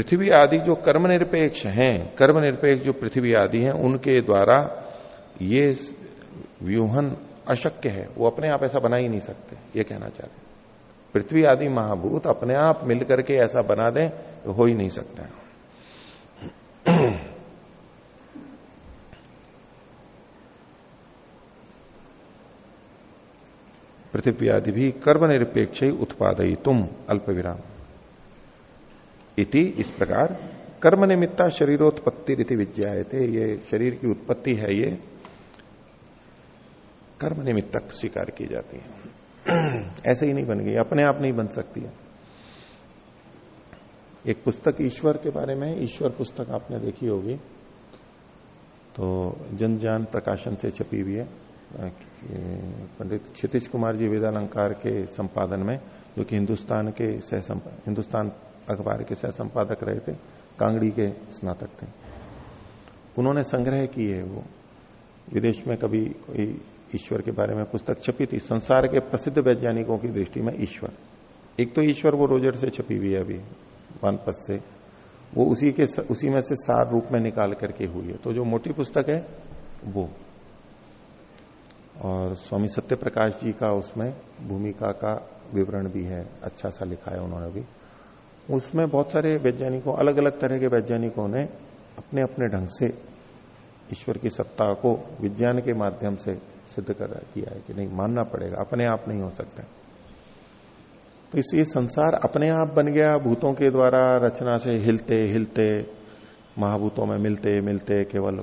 पृथ्वी आदि जो कर्म निरपेक्ष हैं कर्म निरपेक्ष जो पृथ्वी आदि हैं, उनके द्वारा ये व्यूहन अशक्य है। वो अपने आप ऐसा बना ही नहीं सकते, ये कहना चाह रहे पृथ्वी आदि महाभूत अपने आप मिलकर के ऐसा बना दें, हो ही नहीं सकता पृथ्वी आदि भी कर्म निरपेक्ष ही तुम अल्प विराम इति इस प्रकार कर्म निमित्ता शरीरोत्पत्ति रीति थे ये शरीर की उत्पत्ति है ये। कर्म निमित्तक स्वीकार की जाती है। ऐसे ही नहीं बन गई, अपने आप नहीं बन सकती है। एक पुस्तक ईश्वर के बारे में ईश्वर पुस्तक आपने देखी होगी। तो जनजान प्रकाशन से छपी हुई है पंडित क्षितिज कुमार जी वेदालंकार के संपादन में, जो कि हिंदुस्तान के सह हिंदुस्तान अखबार के सह संपादक रहे थे, कांगड़ी के स्नातक थे। उन्होंने संग्रह किए वो। विदेश में कभी कोई ईश्वर के बारे में पुस्तक छपी थी। संसार के प्रसिद्ध वैज्ञानिकों की दृष्टि में ईश्वर। एक तो ईश्वर वो रोजर से छपी हुई है अभी, वानपस से। वो उसी के उसी में से सार रूप में निकाल करके हुई है। तो जो मोटी पुस्तक है, वो। और स्वामी सत्य प्रकाश जी का उसमें भूमिका का विवरण भी है। अच्छा सा लिखा है उन्होंने भी उसमें बहुत सारे वैज्ञानिकों अलग अलग तरह के वैज्ञानिकों ने अपने अपने ढंग से ईश्वर की सत्ता को विज्ञान के माध्यम से सिद्ध कर, किया है कि नहीं, मानना पड़ेगा, अपने आप नहीं हो सकता। तो इसलिए संसार अपने आप बन गया, भूतों के द्वारा रचना से हिलते हिलते, महाभूतों में मिलते मिलते, केवल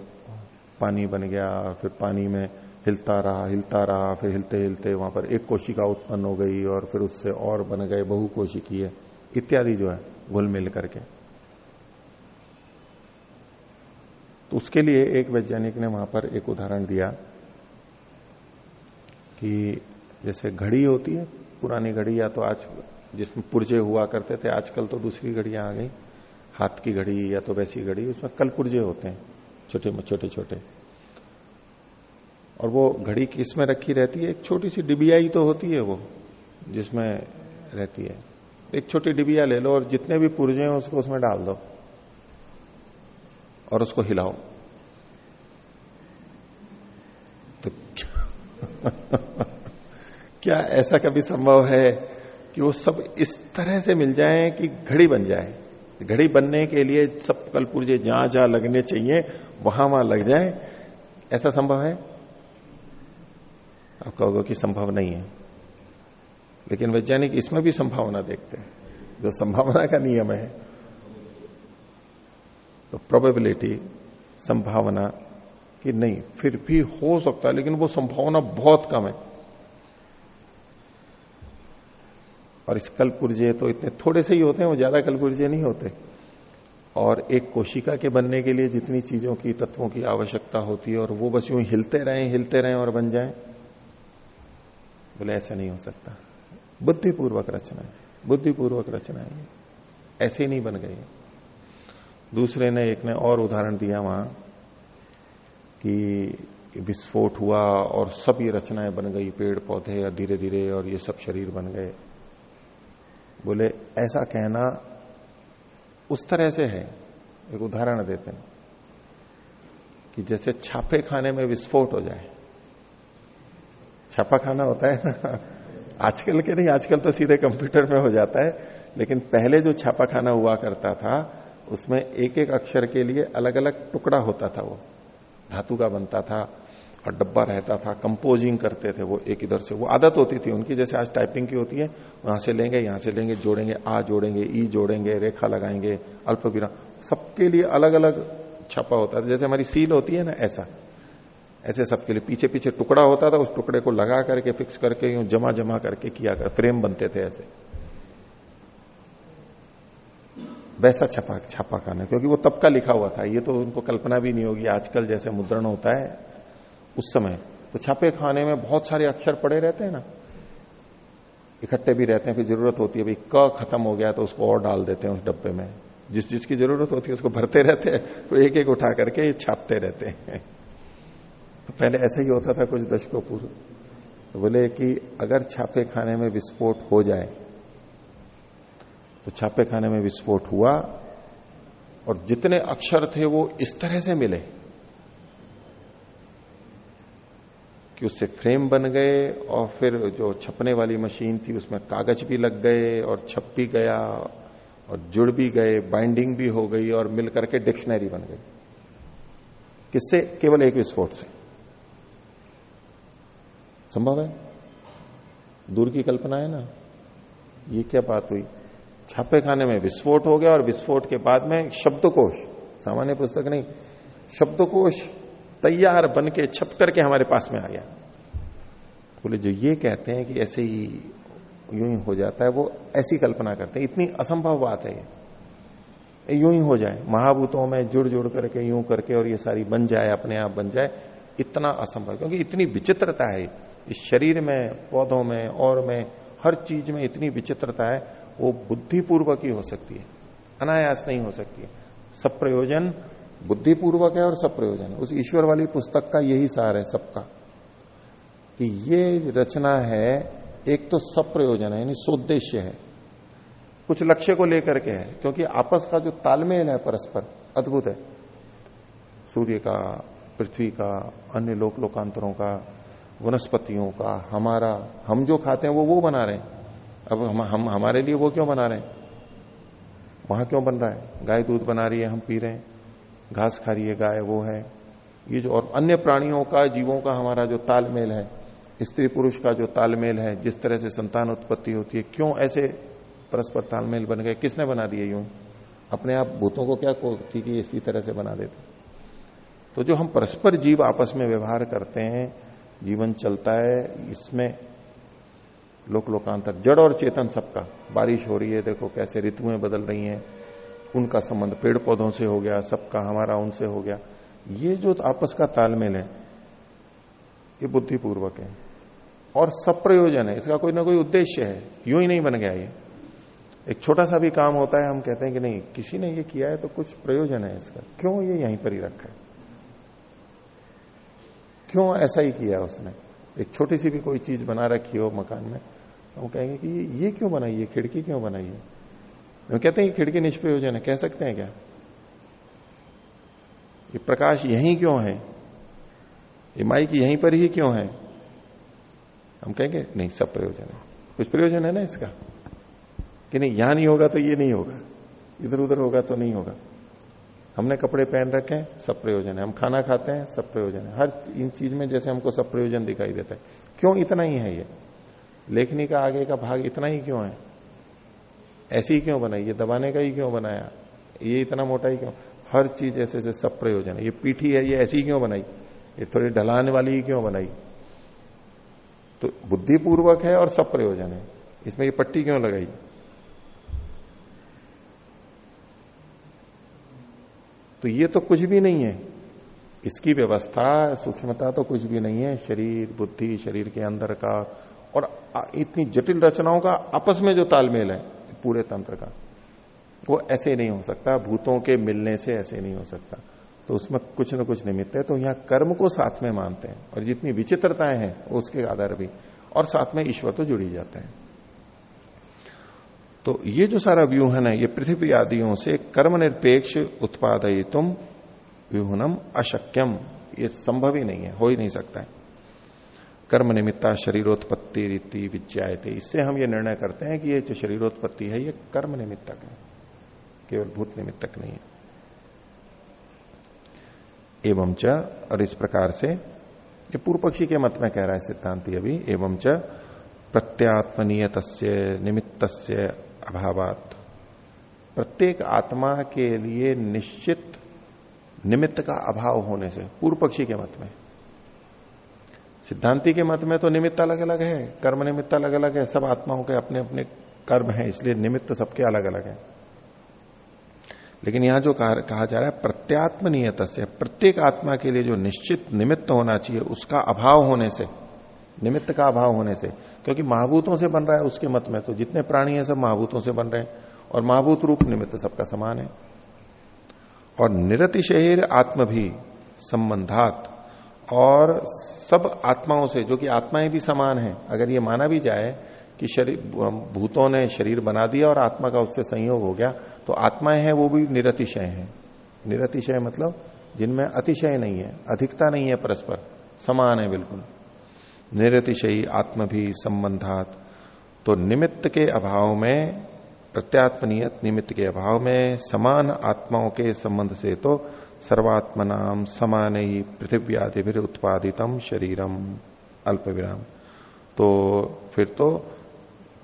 पानी बन गया, फिर पानी में हिलता रहा हिलता रहा, फिर हिलते हिलते वहाँ पर एक कोशिका उत्पन्न हो गई और फिर उससे और बन गए, बहु कोशिकीय। इत्यादि जो है, घुल मिल करके। तो उसके लिए एक वैज्ञानिक ने वहाँ पर एक उदाहरण दिया कि जैसे घड़ी होती है, पुरानी घड़ी या तो आज जिसमें पुर्जे हुआ करते थे, आजकल तो दूसरी घड़ियाँ आ गई। हाथ की घड़ी या तो वैसी घड़ी, उसमें कल पुर्जे होते हैं, छोटे छोटे छोटे। और वो घड़ी किसमें रखी रहती है? एक छोटी सी डिबिया ही तो होती है वो, जिसमें रहती है। एक छोटी डिबिया ले लो और जितने भी पुर्जे हैं उसको उसमें डाल दो और उसको हिलाओ। तो क्या (laughs) क्या ऐसा कभी संभव है कि वो सब इस तरह से मिल जाए कि घड़ी बन जाए? घड़ी बनने के लिए सब कल पुर्जे जहाँ जहाँ लगने चाहिए, वहाँ वहाँ लग जाए। ऐसा संभव है? आप कहोगे कि संभव नहीं है। लेकिन वैज्ञानिक इसमें भी संभावना देखते हैं। जो संभावना का नियम है तो प्रोबेबिलिटी संभावना कि नहीं, फिर भी हो सकता है, लेकिन वो संभावना बहुत कम है। और इस कलपुर्जे तो इतने थोड़े से ही होते हैं, वो ज़्यादा कलपुर्जे नहीं होते। और एक कोशिका के बनने के लिए जितनी चीज़ों की, तत्वों की आवश्यकता होती है, और वो बस यूँ हिलते रहे हिलते रहे और बन जाए, बोले ऐसा नहीं हो सकता। बुद्धिपूर्वक रचना है। बुद्धिपूर्वक रचना है ऐसे ही नहीं बन गई दूसरे ने, एक ने और उदाहरण दिया वहाँ कि विस्फोट हुआ और सब ये रचनाएँ बन गई पेड़ पौधे और धीरे धीरे और ये सब शरीर बन गए। बोले, ऐसा कहना उस तरह से है। एक उदाहरण देते हैं कि जैसे छापे खाने में विस्फोट हो जाए। छापा खाना होता है ना? आजकल के नहीं, आजकल तो सीधे कंप्यूटर में हो जाता है, लेकिन पहले जो छापा खाना हुआ करता था, उसमें एक एक अक्षर के लिए अलग अलग टुकड़ा होता था वो। धातु का बनता था और डब्बा रहता था कंपोजिंग करते थे वो एक इधर से। वो आदत होती थी उनकी, जैसे आज टाइपिंग की होती है, वहाँ से लेंगे, यहाँ से लेंगे, जोड़ेंगे, आ जोड़ेंगे, ई जोड़ेंगे, रेखा लगाएँगे अल्प सबके लिए अलग अलग छपा होता था। जैसे हमारी सील होती है ना, ऐसा। ऐसे सबके लिए पीछे पीछे टुकड़ा होता था, उस टुकड़े को लगा करके फिक्स करके, यूँ जमा जमा करके किया कर, फ्रेम बनते थे ऐसे। वैसा छपा, छापा खाना, क्योंकि वो तब का लिखा हुआ था, ये तो उनको कल्पना भी नहीं होगी, आजकल जैसे मुद्रण होता है, उस समय। तो छापे खाने में बहुत सारे अक्षर पड़े रहते हैं ना। इकट्ठे भी रहते हैं, फिर ज़रूरत होती है, भाई, क खत्म हो गया तो उसको और डाल देते हैं उस डब्बे में। जिस, जिसकी ज़रूरत होती है, उसको भरते रहते हैं तो एक एक उठा करके छापते रहते हैं। पहले ऐसा ही होता था कुछ दशकों पूर्व। तो बोले कि अगर छापे खाने में विस्फोट हो जाए तो छापे खाने में विस्फोट हुआ और जितने अक्षर थे वो इस तरह से मिले कि उससे फ्रेम बन गए और फिर जो छपने वाली मशीन थी उसमें कागज़ भी लग गए और छप भी गया और जुड़ भी गए, बाइंडिंग भी हो गई और मिलकर के डिक्शनरी बन गई। किससे? केवल एक विस्फोट से। संभव है? दूर की कल्पना है ना? ये क्या बात हुई? छापे खाने में विस्फोट हो गया और विस्फोट के बाद में शब्दकोश, सामान्य पुस्तक नहीं, शब्दकोश तैयार बन के छप करके हमारे पास में आ गया। बोले, जो ये कहते हैं कि ऐसे ही यूँ ही हो जाता है, वो ऐसी कल्पना करते हैं। इतनी असंभव बात है ये। यूँ ही हो जाए, महाभूतों में जुड़ जुड़ करके, यूँ करके और ये सारी बन जाए, अपने आप बन जाए, इतना असंभव क्योंकि इतनी विचित्रता है इस शरीर में, पौधों में, और में, हर चीज़ में इतनी विचित्रता है, वो बुद्धिपूर्वक ही हो सकती है। अनायास नहीं हो सकती है। सब प्रयोजन बुद्धिपूर्वक है और सब प्रयोजन है उस ईश्वर वाली पुस्तक का यही सार है सबका, कि ये रचना है, एक तो सब प्रयोजन है, यानी सोद्देश्य है। कुछ लक्ष्य को लेकर के है, क्योंकि आपस का जो तालमेल है परस्पर, अद्भुत है। सूर्य का, पृथ्वी का, अन्य लोक लोकांतरों का वनस्पतियों का हमारा हम जो खाते हैं वो वो बना रहे हैं। अब हम, हम हमारे लिए वो क्यों बना रहे हैं? वहाँ क्यों बन रहा है? गाय दूध बना रही है हम पी रहे हैं। घास खा रही है गाय वो है। ये जो और अन्य प्राणियों का जीवों का हमारा जो तालमेल है स्त्री पुरुष का जो तालमेल है जिस तरह से संतान उत्पत्ति होती है क्यों ऐसे परस्पर तालमेल बन गए? किसने बना दिए यूँ? अपने आप भूतों को क्या थी कि इसी तरह से बना देते? तो जो हम परस्पर जीव आपस में व्यवहार करते हैं जीवन चलता है, इसमें लोक लोकांतर जड़ और चेतन सबका, बारिश हो रही है, देखो कैसे ऋतुएँ बदल रही हैं, उनका संबंध पेड़ पौधों से हो गया, सबका, हमारा उनसे हो गया। ये जो आपस का तालमेल है, ये बुद्धिपूर्वक है, और सब प्रयोजन है, इसका कोई ना कोई उद्देश्य है, यूँ ही नहीं बन गया ये। एक छोटा सा भी काम होता है, हम कहते हैं कि नहीं, किसी ने ये किया है तो कुछ प्रयोजन है इसका। क्यों ये यहीं पर ही रखा है? क्यों ऐसा ही किया उसने? एक छोटी सी भी कोई चीज़ बना रखी हो मकान में हम कहेंगे कि ये, ये क्यों बनाई है? खिड़की क्यों बनाई है? हम कहते हैं खिड़की निष्प्रयोजन है। कह सकते हैं क्या? ये प्रकाश यहीं क्यों है? ये माइक यहीं पर ही क्यों है? हम कहेंगे नहीं सब प्रयोजन है। कुछ प्रयोजन है ना इसका? कि नहीं यहाँ नहीं होगा तो ये नहीं होगा। इधर उधर होगा तो नहीं होगा। हमने कपड़े पहन रखे हैं, सब प्रयोजन है। हम खाना खाते हैं, सब प्रयोजन है। हर इन चीज़ में जैसे हमको सब प्रयोजन दिखाई देता है। क्यों इतना ही है ये? लेखनी का आगे का भाग इतना ही क्यों है? ऐसी क्यों बनाई? ये दबाने का ही क्यों बनाया? ये इतना मोटा ही क्यों? हर चीज़ ऐसे ऐसे सब प्रयोजन है। ये पीठी है, ये ऐसी क्यों बनाई? ये थोड़ी ढलाने वाली ही क्यों बनाई? तो बुद्धिपूर्वक है और सब प्रयोजन है। इसमें ये पट्टी क्यों लगाई? तो ये तो कुछ भी नहीं है। इसकी व्यवस्था, सूक्ष्मता तो कुछ भी नहीं है। शरीर, बुद्धि, शरीर के अंदर का और इतनी जटिल रचनाओं का आपस में जो तालमेल है, पूरे तंत्र का, वो ऐसे नहीं हो सकता। भूतों के मिलने से ऐसे नहीं हो सकता। तो उसमें कुछ ना कुछ निमित्त है। तो यहाँ कर्म को साथ में मानते हैं और जितनी विचित्रताएँ हैं, उसके आधार भी। और साथ में ईश्वर तो जुड़ी जाते है। तो ये जो सारा व्यूहन है ये पृथ्वी आदियों से कर्म निरपेक्ष उत्पादय तुम व्यूहनम अशक्यम। ये संभव ही नहीं है, हो ही नहीं सकता है। कर्म निमित्ता शरीरोत्पत्ति रीति थे इससे हम ये निर्णय करते हैं कि ये जो शरीरोत्पत्ति है, ये कर्म निमित्तक है। केवल भूत निमित्तक नहीं है। एवं च, और इस प्रकार से, ये पूर्व पक्षी के मत में कह रहा है सिद्धांति अभी, एवं च प्रत्यात्मनियत निमित्त अभावात। प्रत्येक आत्मा के लिए निश्चित निमित्त का अभाव होने से पूर्व पक्षी के मत में। सिद्धांति के मत में तो निमित्त अलग अलग है कर्म निमित्त अलग अलग है सब आत्माओं के अपने अपने कर्म है इसलिए निमित्त सबके अलग अलग है। लेकिन यहाँ जो कहा, जा रहा है प्रत्यात्म नियत से प्रत्येक आत्मा के लिए जो निश्चित निमित्त होना चाहिए उसका अभाव होने से निमित्त का अभाव होने से क्योंकि महाभूतों से बन रहा है उसके मत में तो जितने प्राणी हैं सब महाभूतों से बन रहे हैं, और महाभूत रूप निमित्त सबका समान है। और निरतिशहर आत्म भी संबंधात, और सब आत्माओं से, जो कि आत्माएँ भी समान है, अगर ये माना भी जाए कि शरीर भूतों ने शरीर बना दिया और आत्मा का उससे संयोग हो गया तो आत्माएँ हैं वो भी निरतिशय हैं। निरतिशय मतलब जिनमें अतिशय नहीं है, अधिकता नहीं है परस्पर, समान है बिल्कुल। निरतिशयी आत्म भी संबंधात तो निमित्त के अभाव में प्रत्यात्मनियत निमित्त के अभाव में, समान आत्माओं के संबंध से तो सर्वात्म नाम समान ही पृथ्वी आदि फिर उत्पादितम शरीरम। अल्प विराम तो फिर तो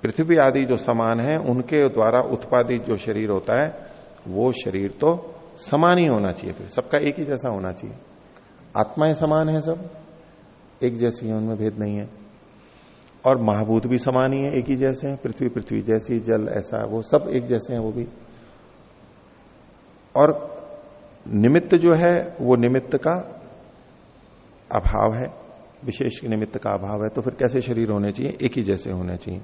पृथ्वी आदि जो समान है, उनके द्वारा उत्पादित जो शरीर होता है, वो शरीर तो समान ही होना चाहिए फिर। सबका एक ही जैसा होना चाहिए। आत्माएँ समान है सब? एक जैसी है, उनमें भेद नहीं है। और महाभूत भी समान ही है, एक ही जैसे हैं, पृथ्वी पृथ्वी जैसी, जल, ऐसा, वो सब एक जैसे हैं, वो भी। और निमित्त जो है, वो निमित्त का अभाव है। विशेष निमित्त का अभाव है तो फिर कैसे शरीर होने चाहिए? एक ही जैसे होने चाहिए।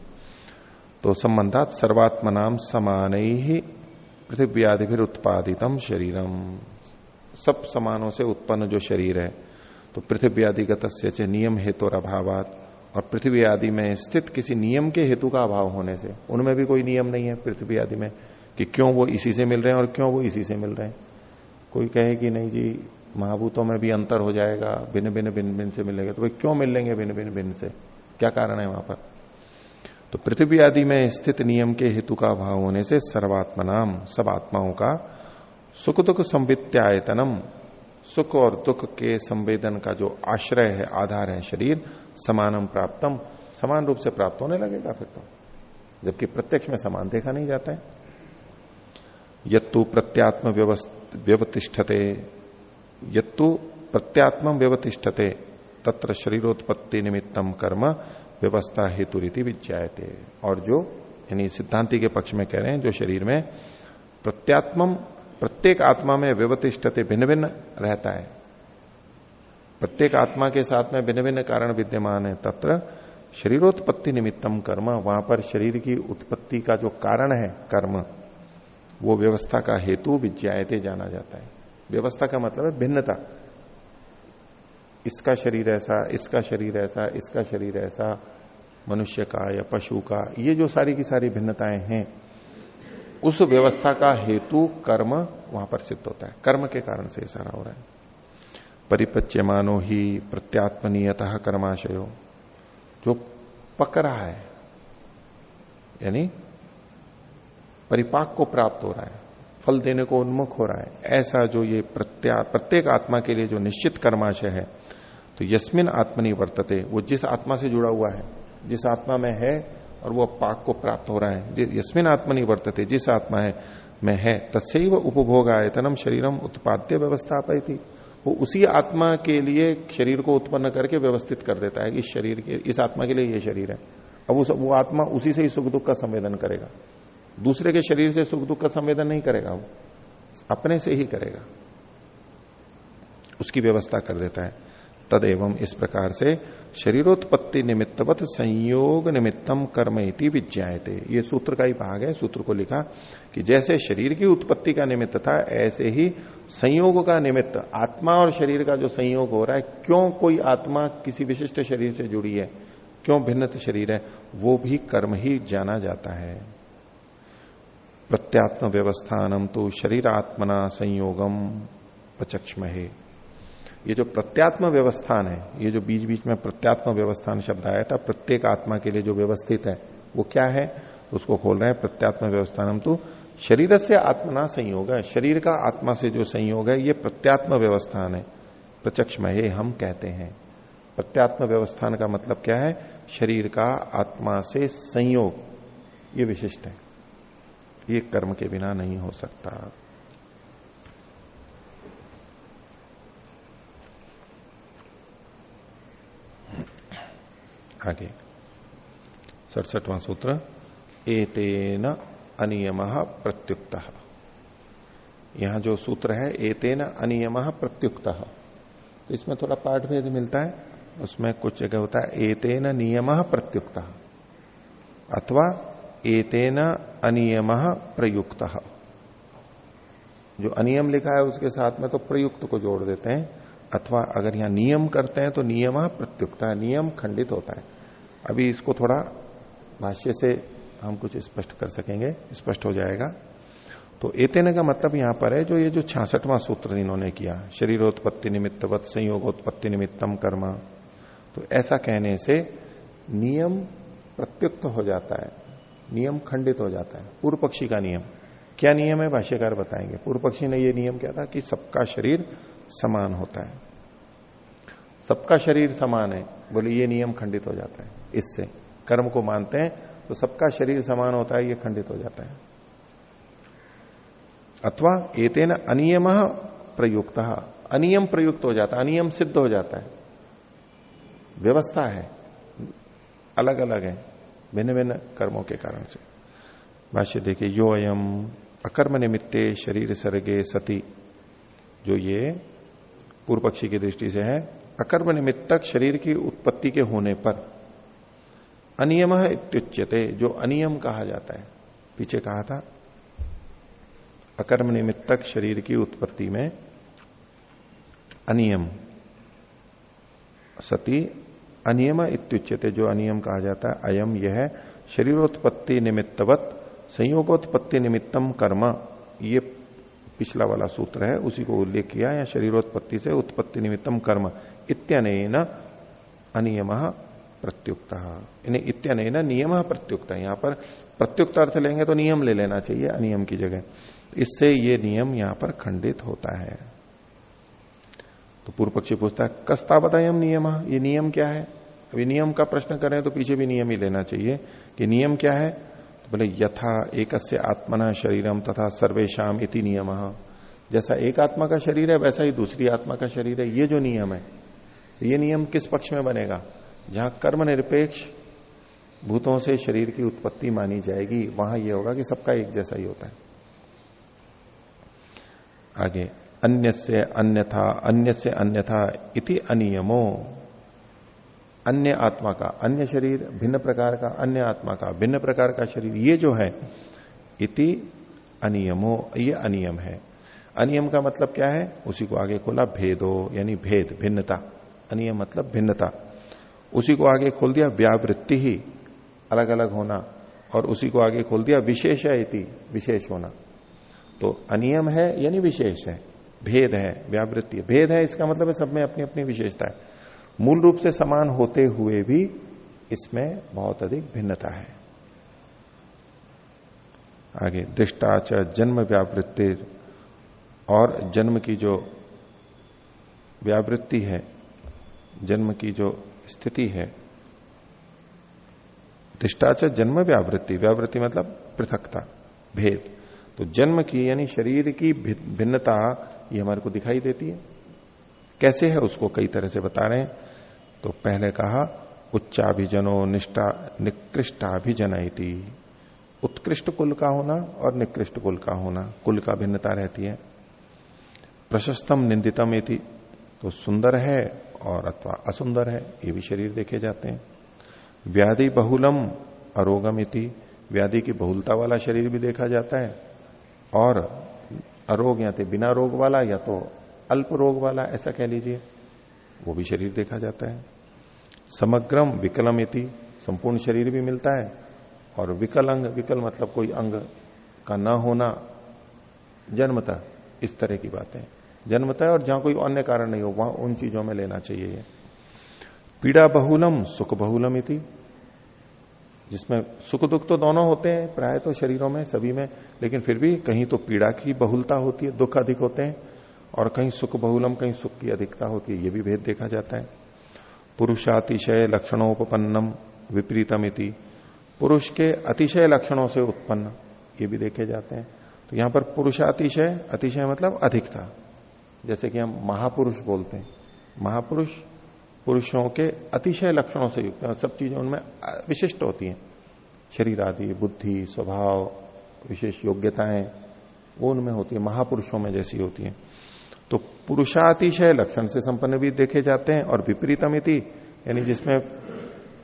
तो संबंधात सर्वात्म नाम समान ही पृथ्वी आदि फिर उत्पादितम शरीरम। सब समानों से उत्पन्न जो शरीर है तो पृथ्वी आदि गत नियम हेतु और अभावात। और पृथ्वी आदि में स्थित किसी नियम के हेतु का अभाव होने से, उनमें भी कोई नियम नहीं है पृथ्वी आदि में कि क्यों वो इसी से मिल रहे हैं और क्यों वो इसी से मिल रहे हैं। कोई कहे कि नहीं जी, महाभूतों में भी अंतर हो जाएगा, भिन्न भिन्न भिन्न भिन्न से मिलेंगे तो वे क्यों मिल लेंगे भिन्न भिन्न भिन्न से? क्या कारण है वहाँ पर? तो पृथ्वी आदि में स्थित नियम के हेतु का अभाव होने से सर्वात्मा नाम सब आत्माओं का सुख दुख संवित्यायतनम सुख और दुख के संवेदन का जो आश्रय है, आधार है शरीर, समानम प्राप्तम, समान रूप से प्राप्त होने लगेगा फिर तो। जबकि प्रत्यक्ष में समान देखा नहीं जाता है। यत्तु प्रत्यात्म व्यवतिष्ठते, यत्तु प्रत्यात्म व्यवतिष्ठते, तत्र शरीरोत्पत्ति निमित्तम कर्म व्यवस्था हेतु रीति विज्ञाते और जो, यानी सिद्धांति के पक्ष में कह रहे हैं, जो शरीर में प्रत्यात्म प्रत्येक आत्मा में व्यवतिष्ठते भिन्न भिन्न रहता है। प्रत्येक आत्मा के साथ में भिन्न भिन्न कारण विद्यमान है। तत्र शरीरोत्पत्ति निमित्तम कर्म, वहाँ पर शरीर की उत्पत्ति का जो कारण है कर्म, वो व्यवस्था का हेतु विज्ञाते जाना जाता है। व्यवस्था का मतलब है भिन्नता। इसका शरीर ऐसा, इसका शरीर ऐसा, इसका शरीर ऐसा, मनुष्य का या पशु का, ये जो सारी की सारी भिन्नताएँ हैं उस व्यवस्था का हेतु कर्म वहाँ पर सिद्ध होता है। कर्म के कारण से सारा हो रहा है। परिपच्य मानो ही प्रत्यात्मनीयत कर्माशयो। जो पक रहा है, यानी परिपाक को प्राप्त हो रहा है, फल देने को उन्मुख हो रहा है, ऐसा जो ये प्रत्या, प्रत्येक आत्मा के लिए जो निश्चित कर्माशय है तो यस्मिन आत्मनि वर्तते, वो जिस आत्मा से जुड़ा हुआ है, जिस आत्मा में है और वो पाक को प्राप्त हो रहा है। यस्मिन आत्मनि वर्तते, जिस आत्मा है, में है। तस्व उपभोग आयतनम शरीरम उत्पाद्य व्यवस्था पाई थी वो उसी आत्मा के लिए शरीर को उत्पन्न करके व्यवस्थित कर देता है इस शरीर के, इस आत्मा के लिए ये शरीर है। अब उस वो आत्मा उसी से ही सुख दुख का संवेदन करेगा। दूसरे के शरीर से सुख दुख का संवेदन नहीं करेगा वो। अपने से ही करेगा। उसकी व्यवस्था कर देता है। तदेव इस प्रकार से शरीरोत्पत्ति निमित्तवत संयोग निमित्तम कर्म इति विज्ञाते ये सूत्र का ही भाग है, सूत्र को लिखा कि जैसे शरीर की उत्पत्ति का निमित्त था, ऐसे ही संयोग का निमित्त, आत्मा और शरीर का जो संयोग हो रहा है, क्यों कोई आत्मा किसी विशिष्ट शरीर से जुड़ी है, क्यों भिन्न शरीर है, वो भी कर्म ही जाना जाता है। प्रत्यात्म व्यवस्थानम तो शरीर आत्मना संयोगम प्रचक्षमहे ये जो प्रत्यात्म व्यवस्थान है, ये जो बीच बीच में प्रत्यात्म व्यवस्थान शब्द आया था, प्रत्येक आत्मा के लिए जो व्यवस्थित है, वो क्या है? उसको खोल रहे हैं प्रत्यात्म व्यवस्थान। हम तो शरीर से आत्मना संयोग है, शरीर का आत्मा से जो संयोग है, ये प्रत्यात्म व्यवस्थान है। प्रत्यक्ष में ये हम कहते हैं। प्रत्यात्म व्यवस्थान का मतलब क्या है? शरीर का आत्मा से संयोग। ये विशिष्ट है। ये कर्म के बिना नहीं हो सकता। आगे। सड़सठवां सूत्र, एतेन अनियम प्रत्युक्त। यहाँ जो सूत्र है, एतेन अनियम प्रत्युक्त। तो इसमें थोड़ा पाठ भेद मिलता है, उसमें कुछ जगह होता है, एतेन नियम प्रत्युक्त। अथवा एतेन अनियम प्रयुक्त। जो अनियम लिखा है, उसके साथ में तो प्रयुक्त को जोड़ देते हैं। अथवा अगर यहाँ नियम करते हैं तो नियम प्रत्युक्त नियम खंडित होता है। अभी इसको थोड़ा भाष्य से हम कुछ स्पष्ट कर सकेंगे, स्पष्ट हो जाएगा। तो एतेन का मतलब यहाँ पर है, जो ये जो छियासठवां सूत्र इन्होंने किया, शरीरोत्पत्ति निमित्तवत संयोगोत्पत्ति निमित्तम कर्म। तो ऐसा कहने से नियम प्रत्युक्त हो जाता है, नियम खंडित हो जाता है पूर्व पक्षी का नियम। क्या नियम है? भाष्यकार बताएँगे। पूर्व पक्षी ने यह नियम क्या था कि सबका शरीर समान होता है। सबका शरीर समान है। बोले, ये नियम खंडित हो जाता है। इससे कर्म को मानते हैं तो सबका शरीर समान होता है, ये खंडित हो जाता है। अथवा एतेन अनियम प्रयुक्त। अनियम प्रयुक्त हो जाता है, अनियम सिद्ध हो जाता है। व्यवस्था है। अलग अलग है भिन्न भिन्न कर्मों के कारण से। भाष्य देखिए यो अयम अकर्म निमित्ते शरीर सर्गे सती। जो ये पूर्व पक्षी की दृष्टि से है, अकर्म निमित्तक शरीर की उत्पत्ति के होने पर। अनियम इत्युच्यते, जो अनियम कहा जाता है। पीछे कहा था, अकर्म निमित्तक शरीर की उत्पत्ति में अनियम। सती, अनियम इत्युच्यते, जो अनियम कहा जाता है, अयम यह शरीरोत्पत्ति निमित्तवत, संयोगोत्पत्ति निमित्तम कर्म, ये पिछला वाला सूत्र है, उसी को उल्लेख किया या शरीरोत्पत्ति से उत्पत्ति निमित्तम कर्म इत्यन अनियम प्रत्युक्त। इत्यन नियम प्रत्युक्त। यहाँ पर प्रत्युक्त अर्थ लेंगे तो नियम ले लेना चाहिए, अनियम की जगह। इससे ये नियम यहाँ पर खंडित होता है। तो पूर्व पक्षी पूछता है कस्तावतयम नियम? ये नियम क्या है? अभी नियम का प्रश्न करें तो पीछे भी नियम ही लेना चाहिए कि नियम क्या है? बोले, यथा एक आत्मना शरीरम तथा सर्वेशम इति नियम। जैसा एक आत्मा का शरीर है, वैसा ही दूसरी आत्मा का शरीर है। ये जो नियम है, ये नियम किस पक्ष में बनेगा? जहाँ कर्म निरपेक्ष भूतों से शरीर की उत्पत्ति मानी जाएगी, वहाँ यह होगा कि सबका एक जैसा ही होता है। आगे अन्य से अन्यथा अन्य से अन्यथा इति अनियमो। अन्य आत्मा का, अन्य शरीर, भिन्न प्रकार का, अन्य आत्मा का, भिन्न प्रकार का शरीर, ये जो है, इति अनियमो, ये अनियम है। अनियम का मतलब क्या है? उसी को आगे खोला भेदो, यानी भेद, भिन्नता। अनियम मतलब भिन्नता। उसी को आगे खोल दिया व्यावृत्ति ही अलग अलग होना, और उसी को आगे खोल दिया विशेष इति, विशेष होना। तो अनियम है, यानी विशेष है। भेद है, व्यावृत्ति भेद है, इसका मतलब है सब में अपनी अपनी विशेषता है। मूल रूप से समान होते हुए भी इसमें बहुत अधिक भिन्नता है। आगे दृष्टाच जन्म व्यावृत्ति और जन्म की जो व्यावृत्ति है, जन्म की जो स्थिति है दृष्टाच जन्म व्यावृत्ति व्यावृत्ति मतलब पृथकता, भेद। तो जन्म की यानी शरीर की भिन्नता ये हमारे को दिखाई देती है। कैसे है उसको कई तरह से बता रहे हैं। तो पहले कहा, उच्चाभिजनो निष्ठा निकृष्टाभिजनती उत्कृष्ट कुल का होना और निकृष्ट कुल का होना, कुल का भिन्नता रहती है। प्रशस्तम निंदितम इति तो सुंदर है और अथवा असुंदर है, ये भी शरीर देखे जाते हैं। व्याधि बहुलम अरोगम इति, व्याधि की बहुलता वाला शरीर भी देखा जाता है। और अरोग या तो बिना रोग वाला या तो अल्प रोग वाला, ऐसा कह लीजिए, वो भी शरीर देखा जाता है। समग्रम विकलम इति, संपूर्ण शरीर भी मिलता है। और विकल अंग, विकल मतलब कोई अंग का न होना जन्मता, इस तरह की बातें। जन्मता है और जहाँ कोई अन्य कारण नहीं हो, वहाँ उन चीज़ों में लेना चाहिए ये। पीड़ा बहुलम, सुख बहुलम इति, जिसमें सुख दुख तो दोनों होते हैं, प्राय तो शरीरों में, सभी में, लेकिन फिर भी कहीं तो पीड़ा की बहुलता होती है, दुख अधिक होते हैं, और कहीं सुख बहुलम, कहीं सुख की अधिकता होती है, ये भी भेद देखा जाता है। पुरुषातिशय लक्षणोपन्नम विपरीतमिति। पुरुष के अतिशय लक्षणों से उत्पन्न, ये भी देखे जाते हैं। तो यहाँ पर पुरुषातिशय, अतिशय मतलब अधिकता। जैसे कि हम महापुरुष बोलते हैं। महापुरुष पुरुषों के अतिशय लक्षणों से युक्त सब चीज़ें उनमें विशिष्ट होती हैं। शरीर आदि, बुद्धि, स्वभाव, विशेष योग्यताएँ, वो उनमें होती है। महापुरुषों में जैसी होती है। पुरुषातिशय लक्षण से संपन्न भी देखे जाते हैं और विपरीतमिति यानी जिसमें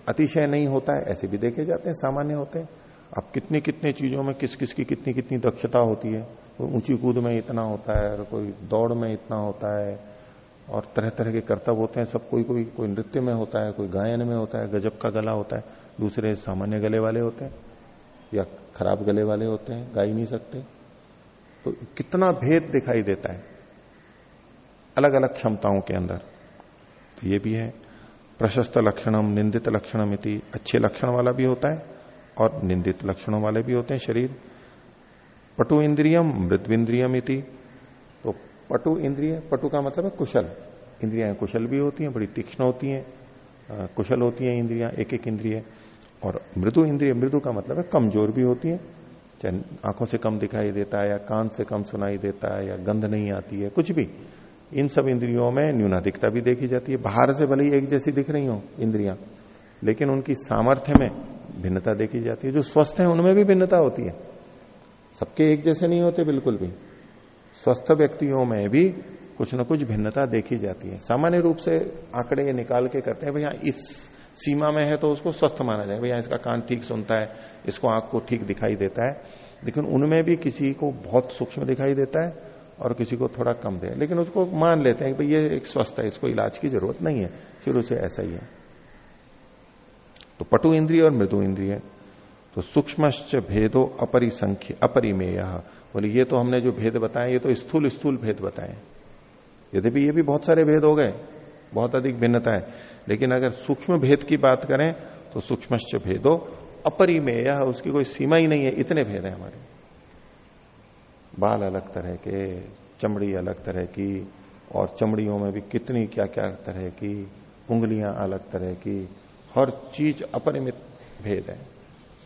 अतिशय नहीं होता है, ऐसे भी देखे जाते हैं, सामान्य होते हैं। अब कितनी कितनी चीज़ों में किस किस की कितनी कितनी दक्षता होती है? कोई ऊँची कूद में इतना होता है, और कोई दौड़ में इतना होता है, और तरह तरह के कर्तव्य होते हैं, सब कोई कोई कोई नृत्य में होता है, कोई गायन में होता है, गजब का गला होता है, दूसरे सामान्य गले वाले होते हैं, या खराब गले वाले होते हैं, गा ही नहीं सकते। तो कितना भेद दिखाई देता है। अलग अलग क्षमताओं के अंदर। तो ये भी है। प्रशस्त लक्षणम, निंदित लक्षणम इति अच्छे लक्षण वाला भी होता है और निंदित लक्षणों वाले भी होते हैं शरीर। पटु इंद्रियम मृदविंद्रियम इति। तो पटु इंद्रिय, पटु का मतलब है कुशल। इंद्रिया कुशल भी होती हैं, बड़ी तीक्ष्ण होती हैं कुशल होती हैं इंद्रिया एक एक इंद्रिय। और मृदु इंद्रिय, मृदु का मतलब है कमज़ोर भी होती है। चाहे आँखों से कम दिखाई देता है या कान से कम सुनाई देता है या गंध नहीं आती है, कुछ भी। इन सब इंद्रियों में न्यूनाधिकता भी देखी जाती है। बाहर से भले ही एक जैसी दिख रही हो इंद्रियाँ, लेकिन उनकी सामर्थ्य में भिन्नता देखी जाती है। जो स्वस्थ है, उनमें भी भिन्नता होती है। सबके एक जैसे नहीं होते बिल्कुल भी। स्वस्थ व्यक्तियों में भी कुछ ना कुछ भिन्नता देखी जाती है। सामान्य रूप से आंकड़े ये निकाल के करते हैं, भैया, इस सीमा में है तो उसको स्वस्थ माना जाए। भैया, इसका कान ठीक सुनता है, इसको आँख को ठीक दिखाई देता है। लेकिन उनमें भी किसी को बहुत सूक्ष्म दिखाई देता है। और किसी को थोड़ा कम दे। लेकिन उसको मान लेते हैं कि भाई ये एक स्वस्थ है, इसको इलाज की ज़रूरत नहीं है। शुरू से ऐसा ही है। तो पटु इंद्रिय और मृदु इंद्रिय। तो सूक्ष्मश्च भेदो अपरिसंख्य, अपरिमेय। बोले, ये तो हमने जो भेद बताए, ये तो स्थूल स्थूल भेद बताए। यद्यपि ये भी बहुत सारे भेद हो गए, बहुत अधिक भिन्नता है। लेकिन अगर सूक्ष्म भेद की बात करें तो सूक्ष्मश्च भेदो अपरिमेय, उसकी कोई सीमा ही नहीं है। इतने भेद है हमारे। बाल अलग तरह के, चमड़ी अलग तरह की, और चमड़ियों में भी कितनी क्या क्या तरह की, उंगलियाँ अलग तरह की, हर चीज़ अपरिमित भेद है।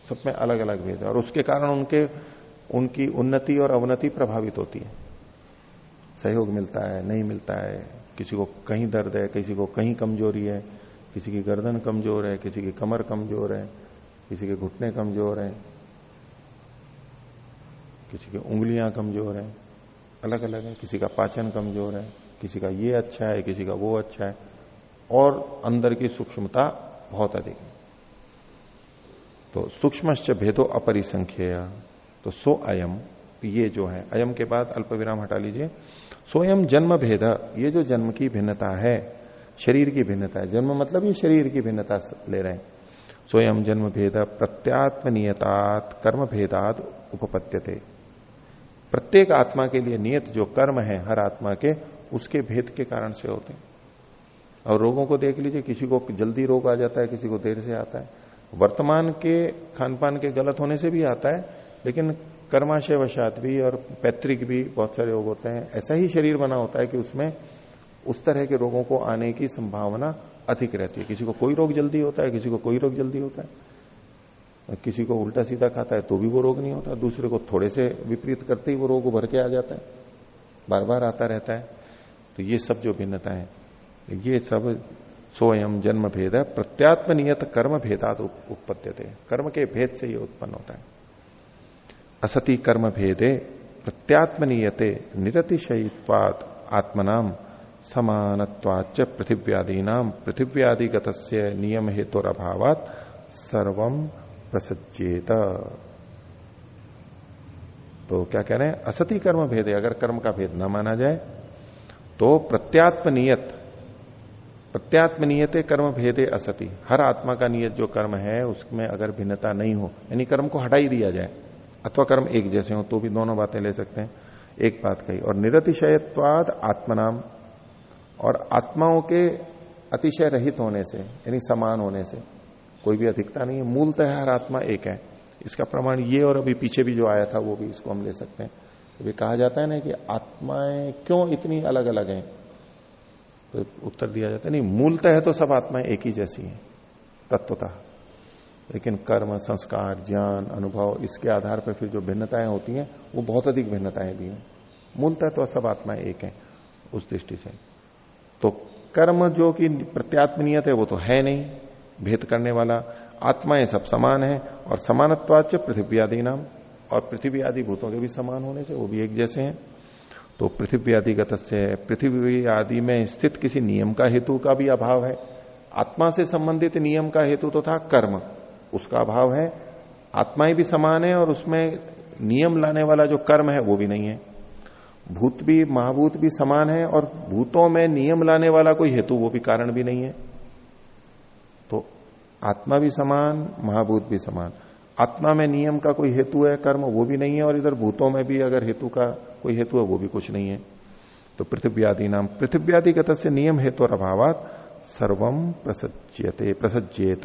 सब में अलग अलग भेद है, और उसके कारण उनके, उनकी उन्नति और अवनति प्रभावित होती है। सहयोग मिलता है, नहीं मिलता है, किसी को कहीं दर्द है, किसी को कहीं कमज़ोरी है, किसी की गर्दन कमज़ोर है, किसी की कमर कमज़ोर है, किसी के घुटने कमज़ोर है। किसी की उंगलियाँ कमज़ोर है अलग अलग है, किसी का पाचन कमज़ोर है, किसी का ये अच्छा है, किसी का वो अच्छा है, और अंदर की सूक्ष्मता बहुत अधिक है। तो सूक्ष्म भेदो अपरिसंख्य तो सो अयम, ये जो है, अयम के बाद अल्प विराम हटा लीजिए। सोयम जन्म भेद, ये जो जन्म की भिन्नता है, शरीर की भिन्नता है, जन्म मतलब ये शरीर की भिन्नता ले रहे हैं। स्वयं जन्म भेद प्रत्यात्म कर्म भेदात उपपत्त्यते प्रत्येक आत्मा के लिए नियत जो कर्म है, हर आत्मा के, उसके भेद के कारण से होते हैं। और रोगों को देख लीजिए, किसी को जल्दी रोग आ जाता है, किसी को देर से आता है। वर्तमान के खान पान के गलत होने से भी आता है, लेकिन कर्माशय वशात भी और पैतृक भी बहुत सारे रोग होते हैं। ऐसा ही शरीर बना होता है कि उसमें उस तरह के रोगों को आने की संभावना अधिक रहती है। किसी को कोई रोग जल्दी होता है, किसी को कोई रोग जल्दी होता है। किसी को उल्टा सीधा खाता है तो भी वो रोग नहीं होता, दूसरे को थोड़े से विपरीत करते ही वो रोग उभर के आ जाता है बार बार आता रहता है। तो ये सब जो भिन्नता है, ये सब स्वयं जन्म भेद है प्रत्यात्म नियत कर्म भेदात उत्पत्ति कर्म के भेद से ये उत्पन्न होता है। असती कर्म भेदे प्रत्यात्म नियते निरतिशयित्वाद आत्मनाम समानत्वाच पृथिव्यादीनाम पृथिव्यादिगत नियम हेतु अभावात सर्वम प्रसज्जेत तो क्या कह रहे हैं? असति कर्म भेद है। अगर कर्म का भेद न माना जाए तो प्रत्यात्म नियत प्रत्यात्म नियत कर्म भेदे असति। हर आत्मा का नियत जो कर्म है, उसमें अगर भिन्नता नहीं हो, यानी कर्म को हटा ही दिया जाए, अथवा कर्म एक जैसे हो तो भी दोनों बातें ले सकते हैं। एक बात कही, और निरतिशयत्वाद आत्मनाम, और आत्माओं के अतिशय रहित होने से, यानी समान होने से कोई भी अधिकता नहीं है। मूलतः हर आत्मा एक है। इसका प्रमाण ये और अभी पीछे भी जो आया था, वो भी इसको हम ले सकते हैं। अभी कहा जाता है ना कि आत्माएँ क्यों इतनी अलग अलग हैं? तो उत्तर दिया जाता है, नहीं, मूलतः तो सब आत्माएँ एक ही जैसी हैं, तत्वता। लेकिन कर्म, संस्कार, ज्ञान, अनुभव, इसके आधार पर फिर जो भिन्नताएँ होती हैं, वो बहुत अधिक भिन्नताएँ भी हैं। मूलतः तो सब आत्माएँ एक हैं, उस दृष्टि से। तो कर्म जो कि प्रत्यात्म नियत है, वो तो है नहीं। भेद करने वाला, आत्माएँ सब समान है और समानत्वाच पृथ्वी आदि नाम और पृथ्वी आदि भूतों के भी समान होने से वो भी एक जैसे हैं। तो पृथ्वी आदि गत पृथ्वी आदि में स्थित किसी नियम का हेतु का भी अभाव है। आत्मा से संबंधित नियम का हेतु तो था कर्म, उसका अभाव है। आत्माएँ भी समान है और उसमें नियम लाने वाला जो कर्म है वो भी नहीं है। भूत भी, महाभूत भी समान है और भूतों में नियम लाने वाला कोई हेतु वो भी कारण भी नहीं है। आत्मा भी समान, महाभूत भी समान। आत्मा में नियम का कोई हेतु है, कर्म वो भी नहीं है, और इधर भूतों में भी अगर हेतु का कोई हेतु है, वो भी कुछ नहीं है। तो पृथ्वी आदि नाम पृथ्वी आदि गत से नियम हेतु और अभाव सर्वम प्रसज्यते, प्रसज्येत।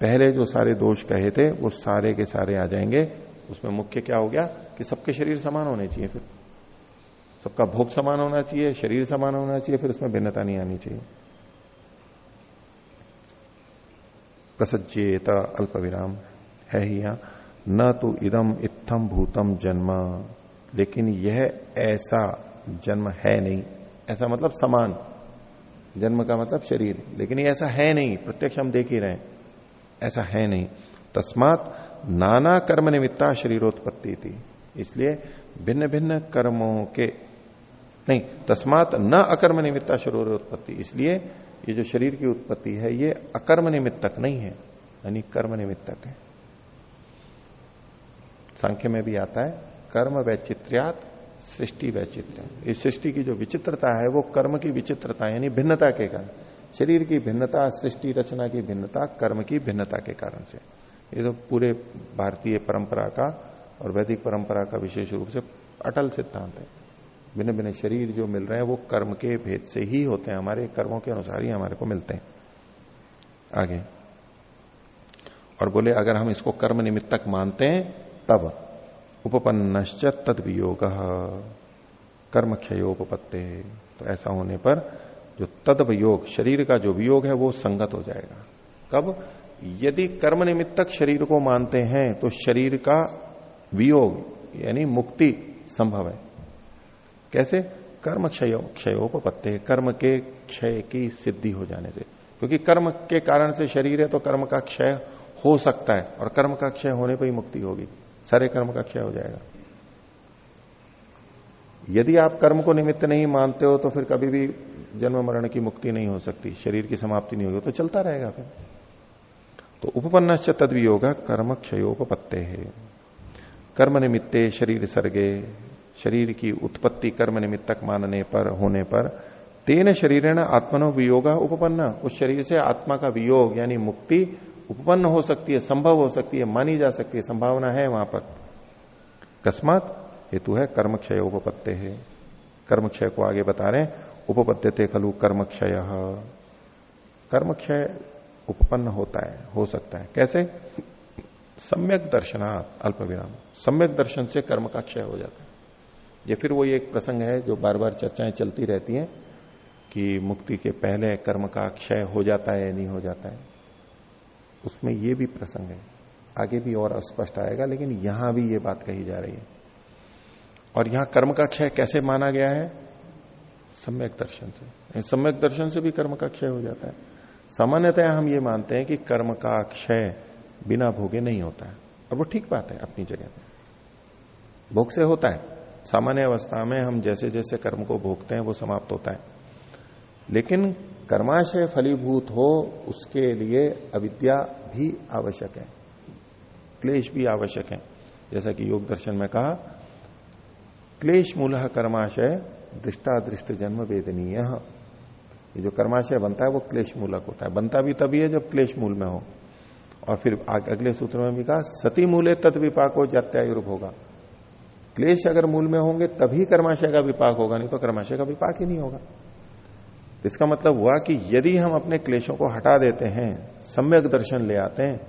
पहले जो सारे दोष कहे थे, वो सारे के सारे आ जाएँगे। उसमें मुख्य क्या हो गया? कि सबके शरीर समान होने चाहिए फिर। सबका भोग समान होना चाहिए, शरीर समान होना चाहिए, फिर उसमें भिन्नता नहीं आनी चाहिए। प्रसज्जेत अल्प विराम है ही यहाँ, न तो इदम इत्थम भूतम जन्म। लेकिन यह ऐसा जन्म है नहीं। ऐसा मतलब समान। जन्म का मतलब शरीर। लेकिन ये ऐसा है नहीं। प्रत्यक्ष हम देख ही रहे ऐसा है नहीं। तस्मात नाना कर्म निमित्ता शरीरोत्पत्ति थी। इसलिए भिन्न भिन्न कर्मों के नहीं, तस्मात न अकर्म निमित्ता शरीरोत्पत्ति। इसलिए ये जो शरीर की उत्पत्ति है, ये अकर्म निमित्तक नहीं है, यानी कर्म निमित्तक है। सांख्य में भी आता है, कर्म वैचित्र्यात, सृष्टि वैचित्र इस सृष्टि की जो विचित्रता है, वो कर्म की विचित्रता, यानी भिन्नता के कारण। शरीर की भिन्नता, सृष्टि रचना की भिन्नता, कर्म की भिन्नता के कारण से। ये तो पूरे भारतीय परंपरा का और वैदिक परंपरा का विशेष रूप से अटल सिद्धांत है। भिन्न भिन्न शरीर जो मिल रहे हैं, वो कर्म के भेद से ही होते हैं। हमारे कर्मों के अनुसार ही हमारे को मिलते हैं। आगे। और बोले, अगर हम इसको कर्म निमित्तक मानते हैं, तब। उपपन्नश्च तद वियोग। कर्म क्षयोपत्ते तो ऐसा होने पर जो तद वियोग, शरीर का जो वियोग है, वो संगत हो जाएगा। कब? यदि कर्म निमित्तक शरीर को मानते हैं तो शरीर का वियोग, यानी मुक्ति, संभव है। कैसे? कर्म क्षय क्षयोपत्ते कर्म के क्षय की सिद्धि हो जाने से। क्योंकि कर्म के कारण से शरीर है तो कर्म का क्षय हो सकता है, और कर्म का क्षय होने पर ही मुक्ति होगी। सारे कर्म का क्षय हो जाएगा। यदि आप कर्म को निमित्त नहीं मानते हो तो फिर कभी भी जन्म मरण की मुक्ति नहीं हो सकती। शरीर की समाप्ति नहीं होगी तो चलता रहेगा फिर। तो उपपन्न तद वियोग कर्म क्षयोपत्ते है कर्म निमित्ते शरीर सर्गे शरीर की उत्पत्ति कर्म निमित्तक मानने पर, होने पर, तेन शरीर आत्मनो वियोग उपपन्न। उस शरीर से आत्मा का वियोग, यानी मुक्ति, उपपन्न हो सकती है, संभव हो सकती है, मानी जा सकती है, संभावना है वहाँ पर। कस्मात हेतु है कर्म क्षय उपपत्ते है कर्म क्षय को आगे बता रहे उपपद्यते खलु कर्म क्षय कर्म क्षय उपपन्न होता है, हो सकता है। कैसे? सम्यक दर्शनात् अल्प विराम सम्यक दर्शन से कर्म का क्षय हो जाता है। ये फिर वो एक प्रसंग है जो बार बार चर्चाएँ चलती रहती हैं कि मुक्ति के पहले कर्म का क्षय हो जाता है या नहीं हो जाता है। उसमें ये भी प्रसंग है। आगे भी और स्पष्ट आएगा, लेकिन यहाँ भी ये बात कही जा रही है। और यहाँ कर्म का क्षय कैसे माना गया है? सम्यक दर्शन से। सम्यक दर्शन से भी कर्म का क्षय हो जाता है। सामान्यतः हम ये मानते हैं कि कर्म का क्षय बिना भोगे नहीं होता है। और वो ठीक बात है अपनी जगह पे। भोग से होता है। सामान्य अवस्था में हम जैसे जैसे कर्म को भोगते हैं, वो समाप्त होता है। लेकिन कर्माशय फलीभूत हो, उसके लिए अविद्या भी आवश्यक है। क्लेश भी आवश्यक है। जैसा कि योग दर्शन में कहा, क्लेश मूल कर्माशय, दृष्टादृष्ट जन्म वेदनीय। ये जो कर्माशय बनता है, वो क्लेश मूलक होता है। बनता भी तभी है जब क्लेश मूल में हो। और फिर अगले सूत्र में भी कहा, सती मूले तद विपाक जात्यायुर्भ होगा क्लेश अगर मूल में होंगे, तभी कर्माशय का विपाक होगा, नहीं तो कर्माशय का विपाक ही नहीं होगा। तो इसका मतलब हुआ कि यदि हम अपने क्लेशों को हटा देते हैं, सम्यक दर्शन ले आते हैं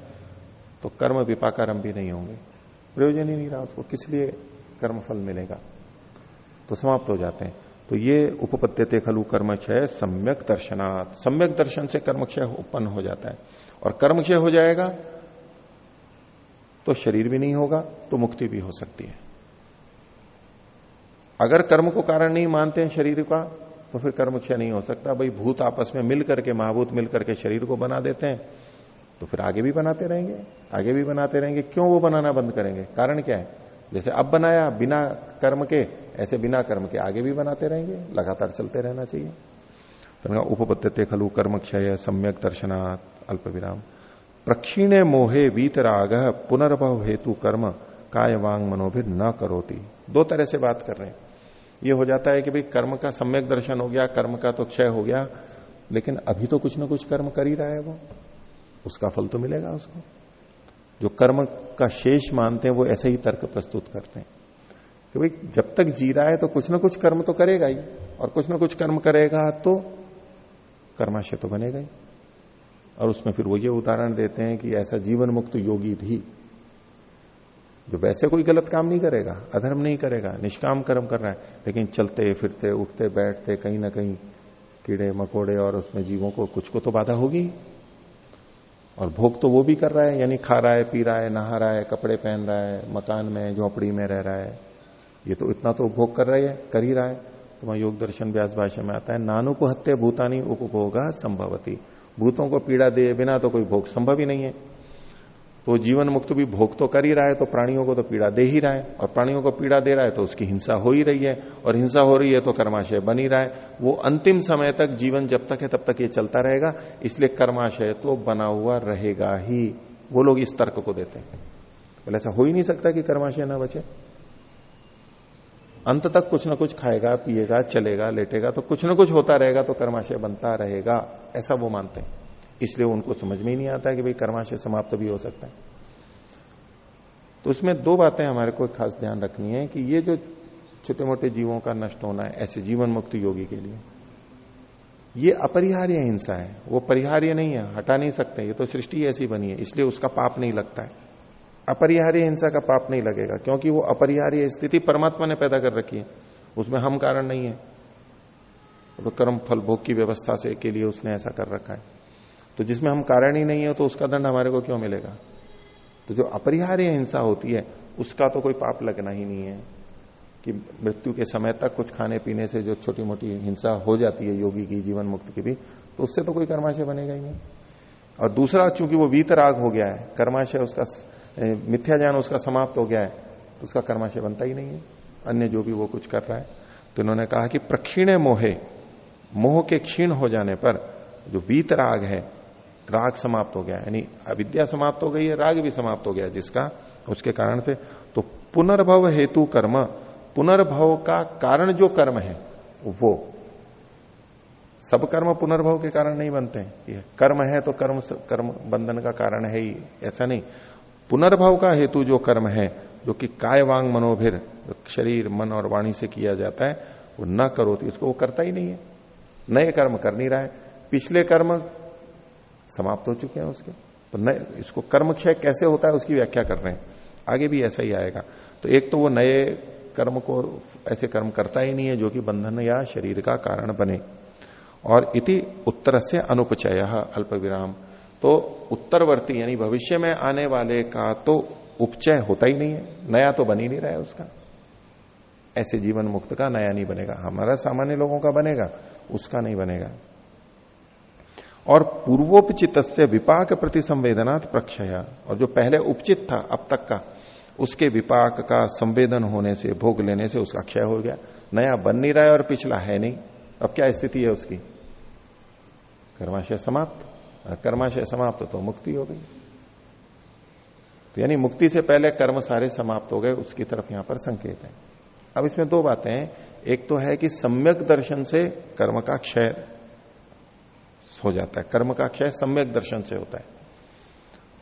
तो कर्म विपाकारम भी नहीं होंगे। प्रयोजन ही नहीं रहा उसको, किस लिए कर्म फल मिलेगा? तो समाप्त हो जाते हैं। तो ये उपपद्यते खलु कर्मक्षय सम्यक दर्शनात्। सम्यक दर्शन से कर्मक्षय उत्पन्न हो जाता है। और कर्मक्षय हो जाएगा तो शरीर भी नहीं होगा तो मुक्ति भी हो सकती है। अगर कर्म को कारण नहीं मानते हैं शरीर का तो फिर कर्म क्षय नहीं हो सकता। भाई, भूत आपस में मिल करके महाभूत मिल करके शरीर को बना देते हैं तो फिर आगे भी बनाते रहेंगे। आगे भी बनाते रहेंगे। क्यों वो बनाना बंद करेंगे? कारण क्या है? जैसे अब बनाया, बिना कर्म के, ऐसे बिना कर्म के आगे भी बनाते रहेंगे। लगातार चलते रहना चाहिए। तो उपपत्ते खलु कर्म क्षय सम्यक दर्शनात्, अल्प विराम। प्रक्षीणे मोहे वीतराग पुनर्भव हेतु कर्म काय वांग मनोभिर न करोती। दो तरह से बात कर रहे हैं। ये हो जाता है कि भाई कर्म का सम्यक दर्शन हो गया, कर्म का तो क्षय हो गया, लेकिन अभी तो कुछ ना कुछ कर्म कर ही रहा है वो। उसका फल तो मिलेगा उसको। जो कर्म का शेष मानते हैं, वो ऐसे ही तर्क प्रस्तुत करते हैं। कि भाई जब तक जी रहा है तो कुछ ना कुछ कर्म तो करेगा ही, और कुछ ना कुछ कर्म करेगा तो कर्माशय तो बनेगा ही। और उसमें फिर वो ये उदाहरण देते हैं कि ऐसा जीवन मुक्त योगी भी जो वैसे कोई गलत काम नहीं करेगा, अधर्म नहीं करेगा, निष्काम कर्म कर रहा है, लेकिन चलते, फिरते, उठते, बैठते, कहीं ना कहीं कीड़े मकोड़े और उसमें जीवों को कुछ को तो बाधा होगी। और भोग तो वो भी कर रहा है, यानी खा रहा है, पी रहा है, नहा रहा है, कपड़े पहन रहा है, मकान में, झोपड़ी में रह रहा है। ये तो इतना तो उपभोग कर रहा है कर ही रहा है। तो वहाँ योग दर्शन व्यास भाषा में आता है नानुपहत्य भूतानी उपभोग संभवती। भूतों को पीड़ा दे बिना तो कोई भोग संभव ही नहीं है। तो जीवन मुक्त भी भोग तो कर ही रहा है तो प्राणियों को तो पीड़ा दे ही रहा है। और प्राणियों को पीड़ा दे रहा है तो उसकी हिंसा हो ही रही है। और हिंसा हो रही है तो कर्माशय बन ही रहा है। वो अंतिम समय तक जीवन जब तक है तब तक ये चलता रहेगा, इसलिए कर्माशय तो बना हुआ रहेगा ही। वो लोग इस तर्क को देते हैं। बोले ऐसा हो ही नहीं सकता कि कर्माशय ना बचे। अंत तक कुछ ना कुछ खाएगा, पिएगा, चलेगा, लेटेगा तो कुछ ना कुछ होता रहेगा तो कर्माशय बनता रहेगा, ऐसा वो मानते हैं। इसलिए उनको समझ में ही नहीं आता कि भाई कर्माशय समाप्त भी हो सकता है। तो उसमें दो बातें हमारे को खास ध्यान रखनी है कि ये जो छोटे मोटे जीवों का नष्ट होना है, ऐसे जीवन मुक्त योगी के लिए, ये अपरिहार्य हिंसा है। वो परिहार्य नहीं है, हटा नहीं सकते, ये तो सृष्टि ऐसी बनी है, इसलिए उसका पाप नहीं लगता है। अपरिहार्य हिंसा का पाप नहीं लगेगा, क्योंकि वो अपरिहार्य स्थिति परमात्मा ने पैदा कर रखी है, उसमें हम कारण नहीं है। तो कर्म फल भोग की व्यवस्था से के लिए उसने ऐसा कर रखा है। तो जिसमें हम कारण ही नहीं है तो उसका दंड हमारे को क्यों मिलेगा? तो जो अपरिहार्य हिंसा होती है, उसका तो कोई पाप लगना ही नहीं है कि मृत्यु के समय तक कुछ खाने पीने से जो छोटी मोटी हिंसा हो जाती है, योगी की, जीवन मुक्त की भी तो उससे तो कोई कर्माशय बनेगा ही नहीं। और दूसरा, चूँकि वो वीतराग हो गया है, कर्माशय उसका मिथ्या ज्ञान उसका समाप्त हो गया है तो उसका कर्माशय बनता ही नहीं है। अन्य जो भी वो कुछ कर रहा है तो इन्होंने कहा कि प्रक्षीण मोहे, मोह के क्षीण हो जाने पर जो वीतराग है राग समाप्त हो गया, यानी अविद्या समाप्त हो गई है, राग भी समाप्त हो गया जिसका, उसके कारण से। तो पुनर्भव हेतु कर्म, पुनर्भव का कारण जो कर्म है, वो। सब कर्म पुनर्भव के कारण नहीं बनते हैं। कर्म है तो कर्म कर्म बंधन का कारण है ही, ऐसा नहीं। पुनर्भव का हेतु जो कर्म है, जो कि काय वांग मनोभिर शरीर, मन और वाणी से किया जाता है, वो न करो तो इसको वो करता ही नहीं है। नए कर्म कर नहीं रहा है। पिछले कर्म समाप्त हो चुके हैं उसके। तो नए, इसको कर्म क्षय कैसे होता है उसकी व्याख्या कर रहे हैं। आगे भी ऐसा ही आएगा। तो एक तो वो नए कर्म को ऐसे कर्म करता ही नहीं है जो कि बंधन या शरीर का कारण बने। और इति उत्तर से अनुपचय अल्प विराम तो उत्तरवर्ती यानी भविष्य में आने वाले का तो उपचय होता ही नहीं है। नया तो बन ही नहीं रहा है उसका। ऐसे जीवन मुक्त का नया नहीं बनेगा। हमारा सामान्य लोगों का बनेगा, उसका नहीं बनेगा। और पूर्वोपचित से विपाक प्रति संवेदनात् प्रक्षय। और जो पहले उपचित था, अब तक का, उसके विपाक का संवेदन होने से, भोग लेने से उसका क्षय हो गया। नया बन नहीं रहा है और पिछला है नहीं। अब क्या स्थिति है उसकी? कर्माशय समाप्त। कर्माशय समाप्त तो मुक्ति हो गई। तो यानी मुक्ति से पहले कर्म सारे समाप्त हो गए, उसकी तरफ़ यहाँ पर संकेत है। अब इसमें दो बातें हैं। एक तो है कि सम्यक दर्शन से कर्म का क्षय हो जाता है। कर्म का क्षय सम्यक दर्शन से होता है।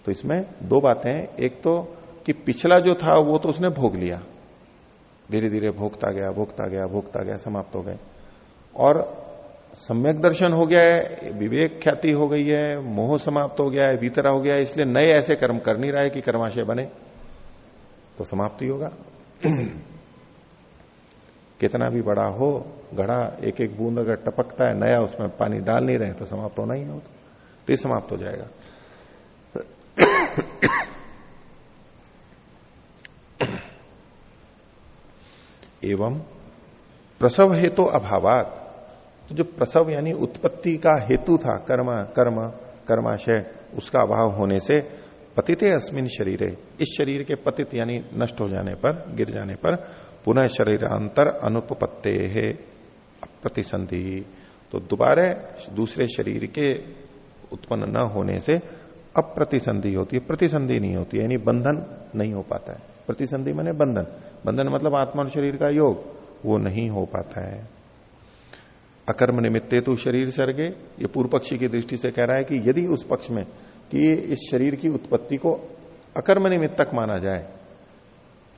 तो इसमें दो बातें एक तो कि पिछला जो था, वो तो उसने भोग लिया। धीरे धीरे भोगता गया भोगता गया भोगता गया, समाप्त हो गए। और सम्यक दर्शन हो गया है, विवेक ख्याति हो गई है, मोह समाप्त हो गया है भीतरा हो गया है, इसलिए नए ऐसे कर्म कर नहीं रहा है कि कर्माशय बने। तो समाप्ति होगा। कितना भी बड़ा हो, घड़ा एक एक बूंद अगर टपकता है, नया उसमें पानी डाल नहीं रहे तो समाप्त होना ही है तो ये समाप्त हो जाएगा। एवं प्रसव हेतु तो अभावात जो प्रसव यानी उत्पत्ति का हेतु था, कर्म कर्म, कर्माशय, उसका अभाव होने से पतिते अस्मिन शरीर। इस शरीर के पतित यानी नष्ट हो जाने पर, गिर जाने पर पुनः शरीरांतर अनुपत्ते है प्रतिसंधि तो दोबारा दूसरे शरीर के उत्पन्न न होने से अप्रतिसंधि होती है। प्रतिसंधि नहीं होती, यानी बंधन नहीं हो पाता है। प्रतिसंधि माने बंधन। बंधन मतलब आत्मा और शरीर का योग, वो नहीं हो पाता है। अकर्म निमित्ते तो शरीर सर्गे। ये पूर्व पक्षी की दृष्टि से कह रहा है कि यदि उस पक्ष में कि इस शरीर की उत्पत्ति को अकर्म निमित्त तक माना जाए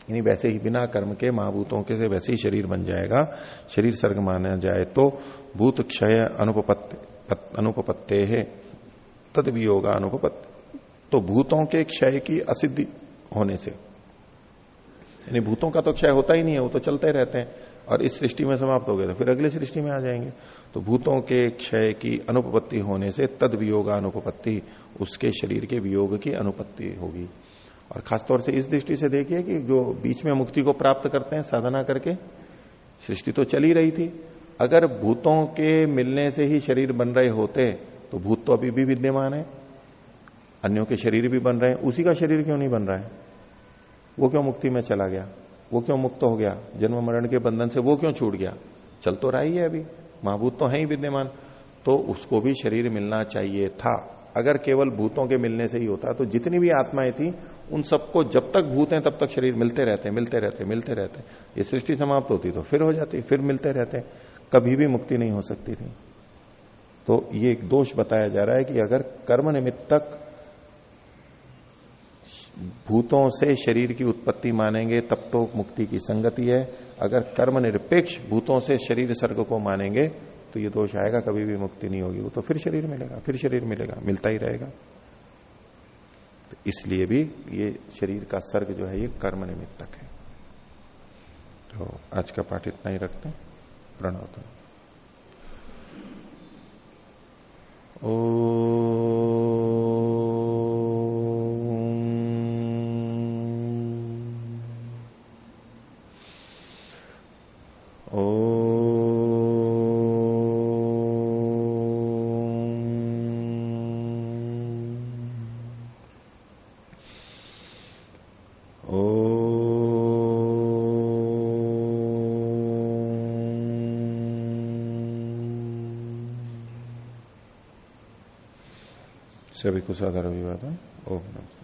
यानी वैसे ही बिना कर्म के महाभूतों के से वैसे ही शरीर बन जाएगा। शरीर सर्ग माना जाए तो भूत क्षय अनुपत्ते अनुपत्ते है। तद वियोगा अनुपत्ति तो भूतों के क्षय की असिद्धि होने से। यानी भूतों का तो क्षय होता ही नहीं है, वो तो चलते रहते हैं। और इस सृष्टि में समाप्त हो गए तो फिर अगली सृष्टि में आ जाएँगे। तो भूतों के क्षय की अनुपपत्ति होने से तद वियोग अनुपपत्ति, उसके शरीर के वियोग की अनुपत्ति होगी। और खासतौर से इस दृष्टि से देखिए कि जो बीच में मुक्ति को प्राप्त करते हैं, साधना करके, सृष्टि तो चल रही थी। अगर भूतों के मिलने से ही शरीर बन रहे होते तो भूत तो अभी भी विद्यमान है। अन्यों के शरीर भी बन रहे हैं। उसी का शरीर क्यों नहीं बन रहा है? वो क्यों मुक्ति में चला गया? वो क्यों मुक्त हो गया? जन्म मरण के बंधन से वो क्यों छूट गया? चल तो रहा ही है अभी। महाभूत तो है ही विद्यमान। तो उसको भी शरीर मिलना चाहिए था। अगर केवल भूतों के मिलने से ही होता तो जितनी भी आत्माएँ थी उन सबको जब तक भूत हैं, तब तक शरीर मिलते रहते हैं, मिलते रहते मिलते रहते ये सृष्टि समाप्त होती तो फिर हो जाती, फिर मिलते रहते कभी भी मुक्ति नहीं हो सकती थी। तो ये एक दोष बताया जा रहा है कि अगर कर्म निमित्त तक भूतों से शरीर की उत्पत्ति मानेंगे, तब तो मुक्ति की संगति है। अगर कर्म निरपेक्ष भूतों से शरीर सर्ग को मानेंगे तो ये दोष आएगा, कभी भी मुक्ति नहीं होगी। वो तो फिर शरीर मिलेगा, फिर शरीर मिलेगा, मिलता ही रहेगा। इसलिए भी ये शरीर का सर्ग जो है, ये कर्म निमित्तक है। तो आज का पाठ इतना ही रखते हैं। प्रणव तो ओ सभी को साधारण विवाद ओम